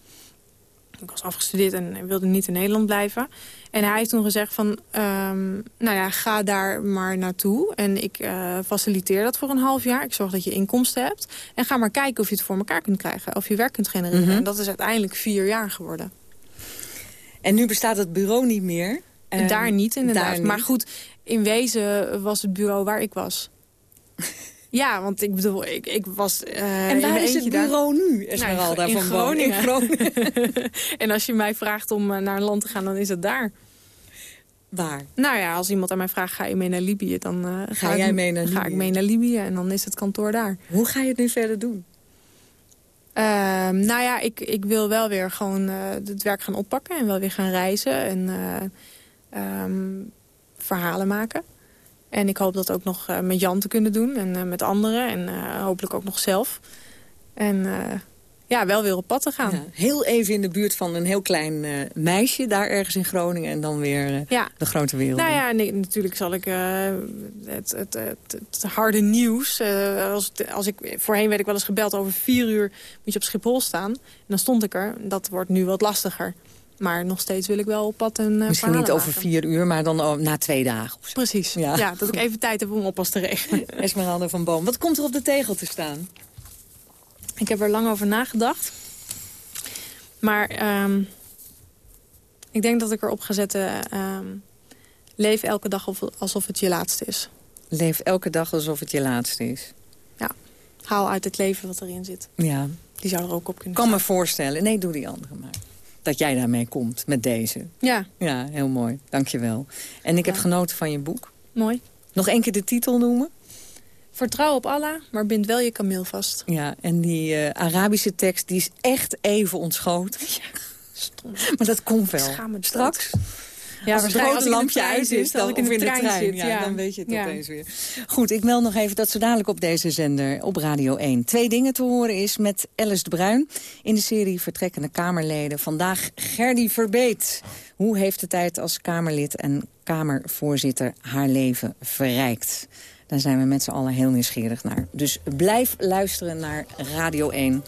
Ik was afgestudeerd en wilde niet in Nederland blijven. En hij heeft toen gezegd van, ehm, nou ja, ga daar maar naartoe. En ik uh, faciliteer dat voor een half jaar. Ik zorg dat je inkomsten hebt. En ga maar kijken of je het voor elkaar kunt krijgen. Of je werk kunt genereren. Mhm. En dat is uiteindelijk vier jaar geworden. En nu bestaat het bureau niet meer? En daar niet, inderdaad. daar Maar goed, in wezen was het bureau waar ik was. <laughs> ja, want ik bedoel, ik, ik was eh, En in waar is het daar. bureau nu, Nou, Esmeralda in van Boom? Groningen. In Groningen. <laughs> en als je mij vraagt om eh, naar een land te gaan, dan is het daar. Waar? Nou ja, als iemand aan mij vraagt, ga je mee naar Libië? Dan eh, Ga ik- jij mee naar Ga Libië? ik mee naar Libië en dan is het kantoor daar. Hoe ga je het nu verder doen? Ehm, nou ja, ik, ik wil wel weer gewoon het werk gaan oppakken en wel weer gaan reizen en eh, ehm, verhalen maken. En ik hoop dat ook nog eh, met Jan te kunnen doen en eh, met anderen en eh, hopelijk ook nog zelf. En ja, wel weer op pad te gaan. Ja, heel even in de buurt van een heel klein meisje, daar ergens in Groningen. En dan weer Ja. de grote wereld. Nou ja, nee, natuurlijk zal ik het, het, het, het harde nieuws... als, als ik, voorheen werd ik wel eens gebeld over vier uur moet je op Schiphol staan. En dan stond ik er. Dat wordt nu wat lastiger. Maar nog steeds wil ik wel op pad en eh, Misschien niet over vier uur, maar dan na twee dagen. Precies, Ja. ja. dat ik even tijd heb om oppas te regelen. <laughs> Esmeralda van Boom. Wat komt er op de tegel te staan? Ik heb er lang over nagedacht. Maar ehm, ik denk dat ik erop ga zetten... ehm, leef elke dag of- alsof het je laatste is. Leef elke dag alsof het je laatste is. Ja, haal uit het leven wat erin zit. Ja, Die zou er ook op kunnen kan me voorstellen. Nee, doe die andere maar. Dat jij daarmee komt, met deze. Ja, Ja, heel mooi. Dank je wel. En ik heb Ja. genoten van je boek. mooi. Nog één keer de titel noemen. Vertrouw op Allah, maar bind wel je kameel vast. Ja, en die eh, Arabische tekst die is echt even ontschoten. Stom. <laughs> Maar dat komt wel. Straks, Ja, als het de lampje uit is, dan ik in de in de trein trein. zit, ja, ja. dan weet je het Ja. opeens weer. Goed, ik meld nog even dat zo dadelijk op deze zender op Radio 1... twee dingen te horen is met Alice de Bruin... in de serie Vertrekkende Kamerleden. Vandaag Gerdy Verbeet. Hoe heeft de tijd als Kamerlid en Kamervoorzitter haar leven verrijkt? Daar zijn we met z'n allen heel nieuwsgierig naar. Dus blijf luisteren naar Radio 1.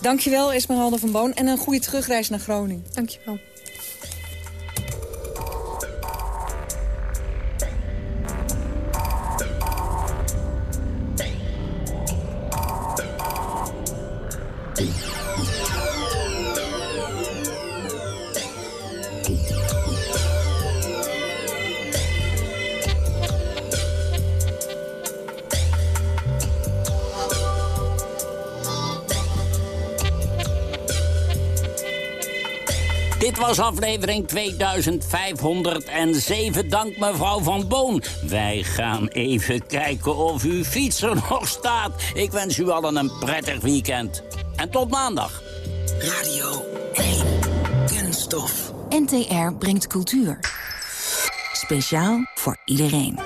Dankjewel, Esmeralda van Boon. En een goede terugreis naar Groningen. Dankjewel. Was aflevering 2507. Dank mevrouw Van Boon. Wij gaan even kijken of uw fiets er <laughs> nog staat. Ik wens u allen een prettig weekend. En tot maandag. Radio 1. Kunststof. NTR brengt cultuur. Speciaal voor iedereen.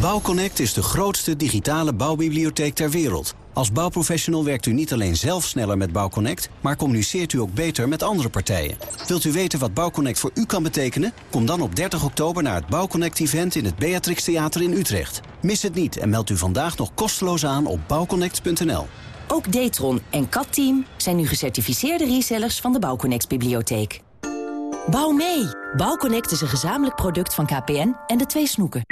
Bouwconnect is de grootste digitale bouwbibliotheek ter wereld. Als bouwprofessional werkt u niet alleen zelf sneller met Bouwconnect... maar communiceert u ook beter met andere partijen. Wilt u weten wat Bouwconnect voor u kan betekenen? Kom dan op 30 oktober naar het Bouwconnect-event... in het Beatrix Theater in Utrecht. Mis het niet en meld u vandaag nog kosteloos aan op bouwconnect.nl. Ook Datron en Catteam zijn nu gecertificeerde resellers van de Bouwconnect bibliotheek. Bouw mee! Bouwconnect is een gezamenlijk product van KPN en de twee snoeken.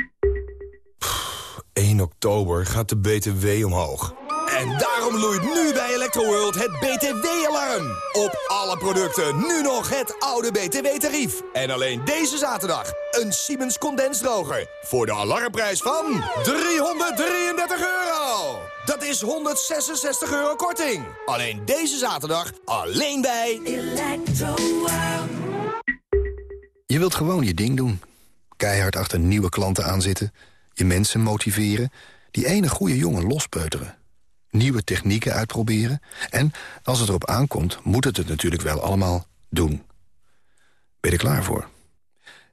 1 oktober gaat de BTW omhoog. En daarom loeit nu bij Electroworld het BTW-alarm. Op alle producten nu nog het oude BTW-tarief. En alleen deze zaterdag een Siemens condensdroger. Voor de alarmprijs van 333 euro. Dat is 166 euro korting. Alleen deze zaterdag, alleen bij... Je wilt gewoon je ding doen. Keihard achter nieuwe klanten aanzitten. Je mensen motiveren. Die ene goede jongen lospeuteren. Nieuwe technieken uitproberen. En als het erop aankomt, moet het het natuurlijk wel allemaal doen. Ben je er klaar voor?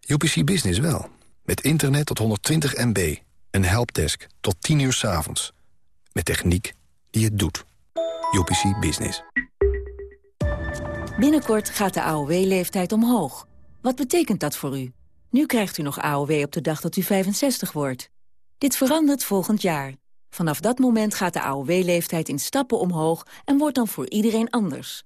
UPC Business wel. Met internet tot 120 MB. Een helpdesk tot 10 uur 's avonds. Met techniek die het doet. UPC Business. Binnenkort gaat de AOW-leeftijd omhoog. Wat Wat betekent dat voor u? Nu krijgt u nog AOW op de dag dat u 65 wordt. Dit verandert volgend jaar. Vanaf dat moment gaat de AOW-leeftijd in stappen omhoog en wordt dan voor iedereen anders.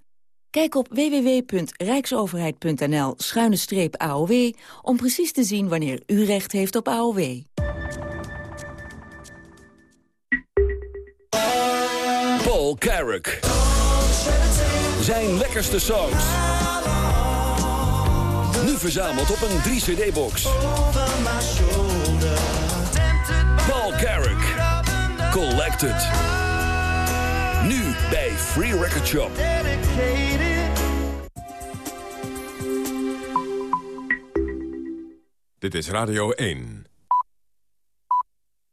Kijk op www.rijksoverheid.nl-aow om precies te zien wanneer u recht heeft op AOW. Paul Carrick. Zijn lekkerste songs. Nu verzameld op een 3-cd-box. Collected. Nu bij Free Record Shop. Dit is Radio 1.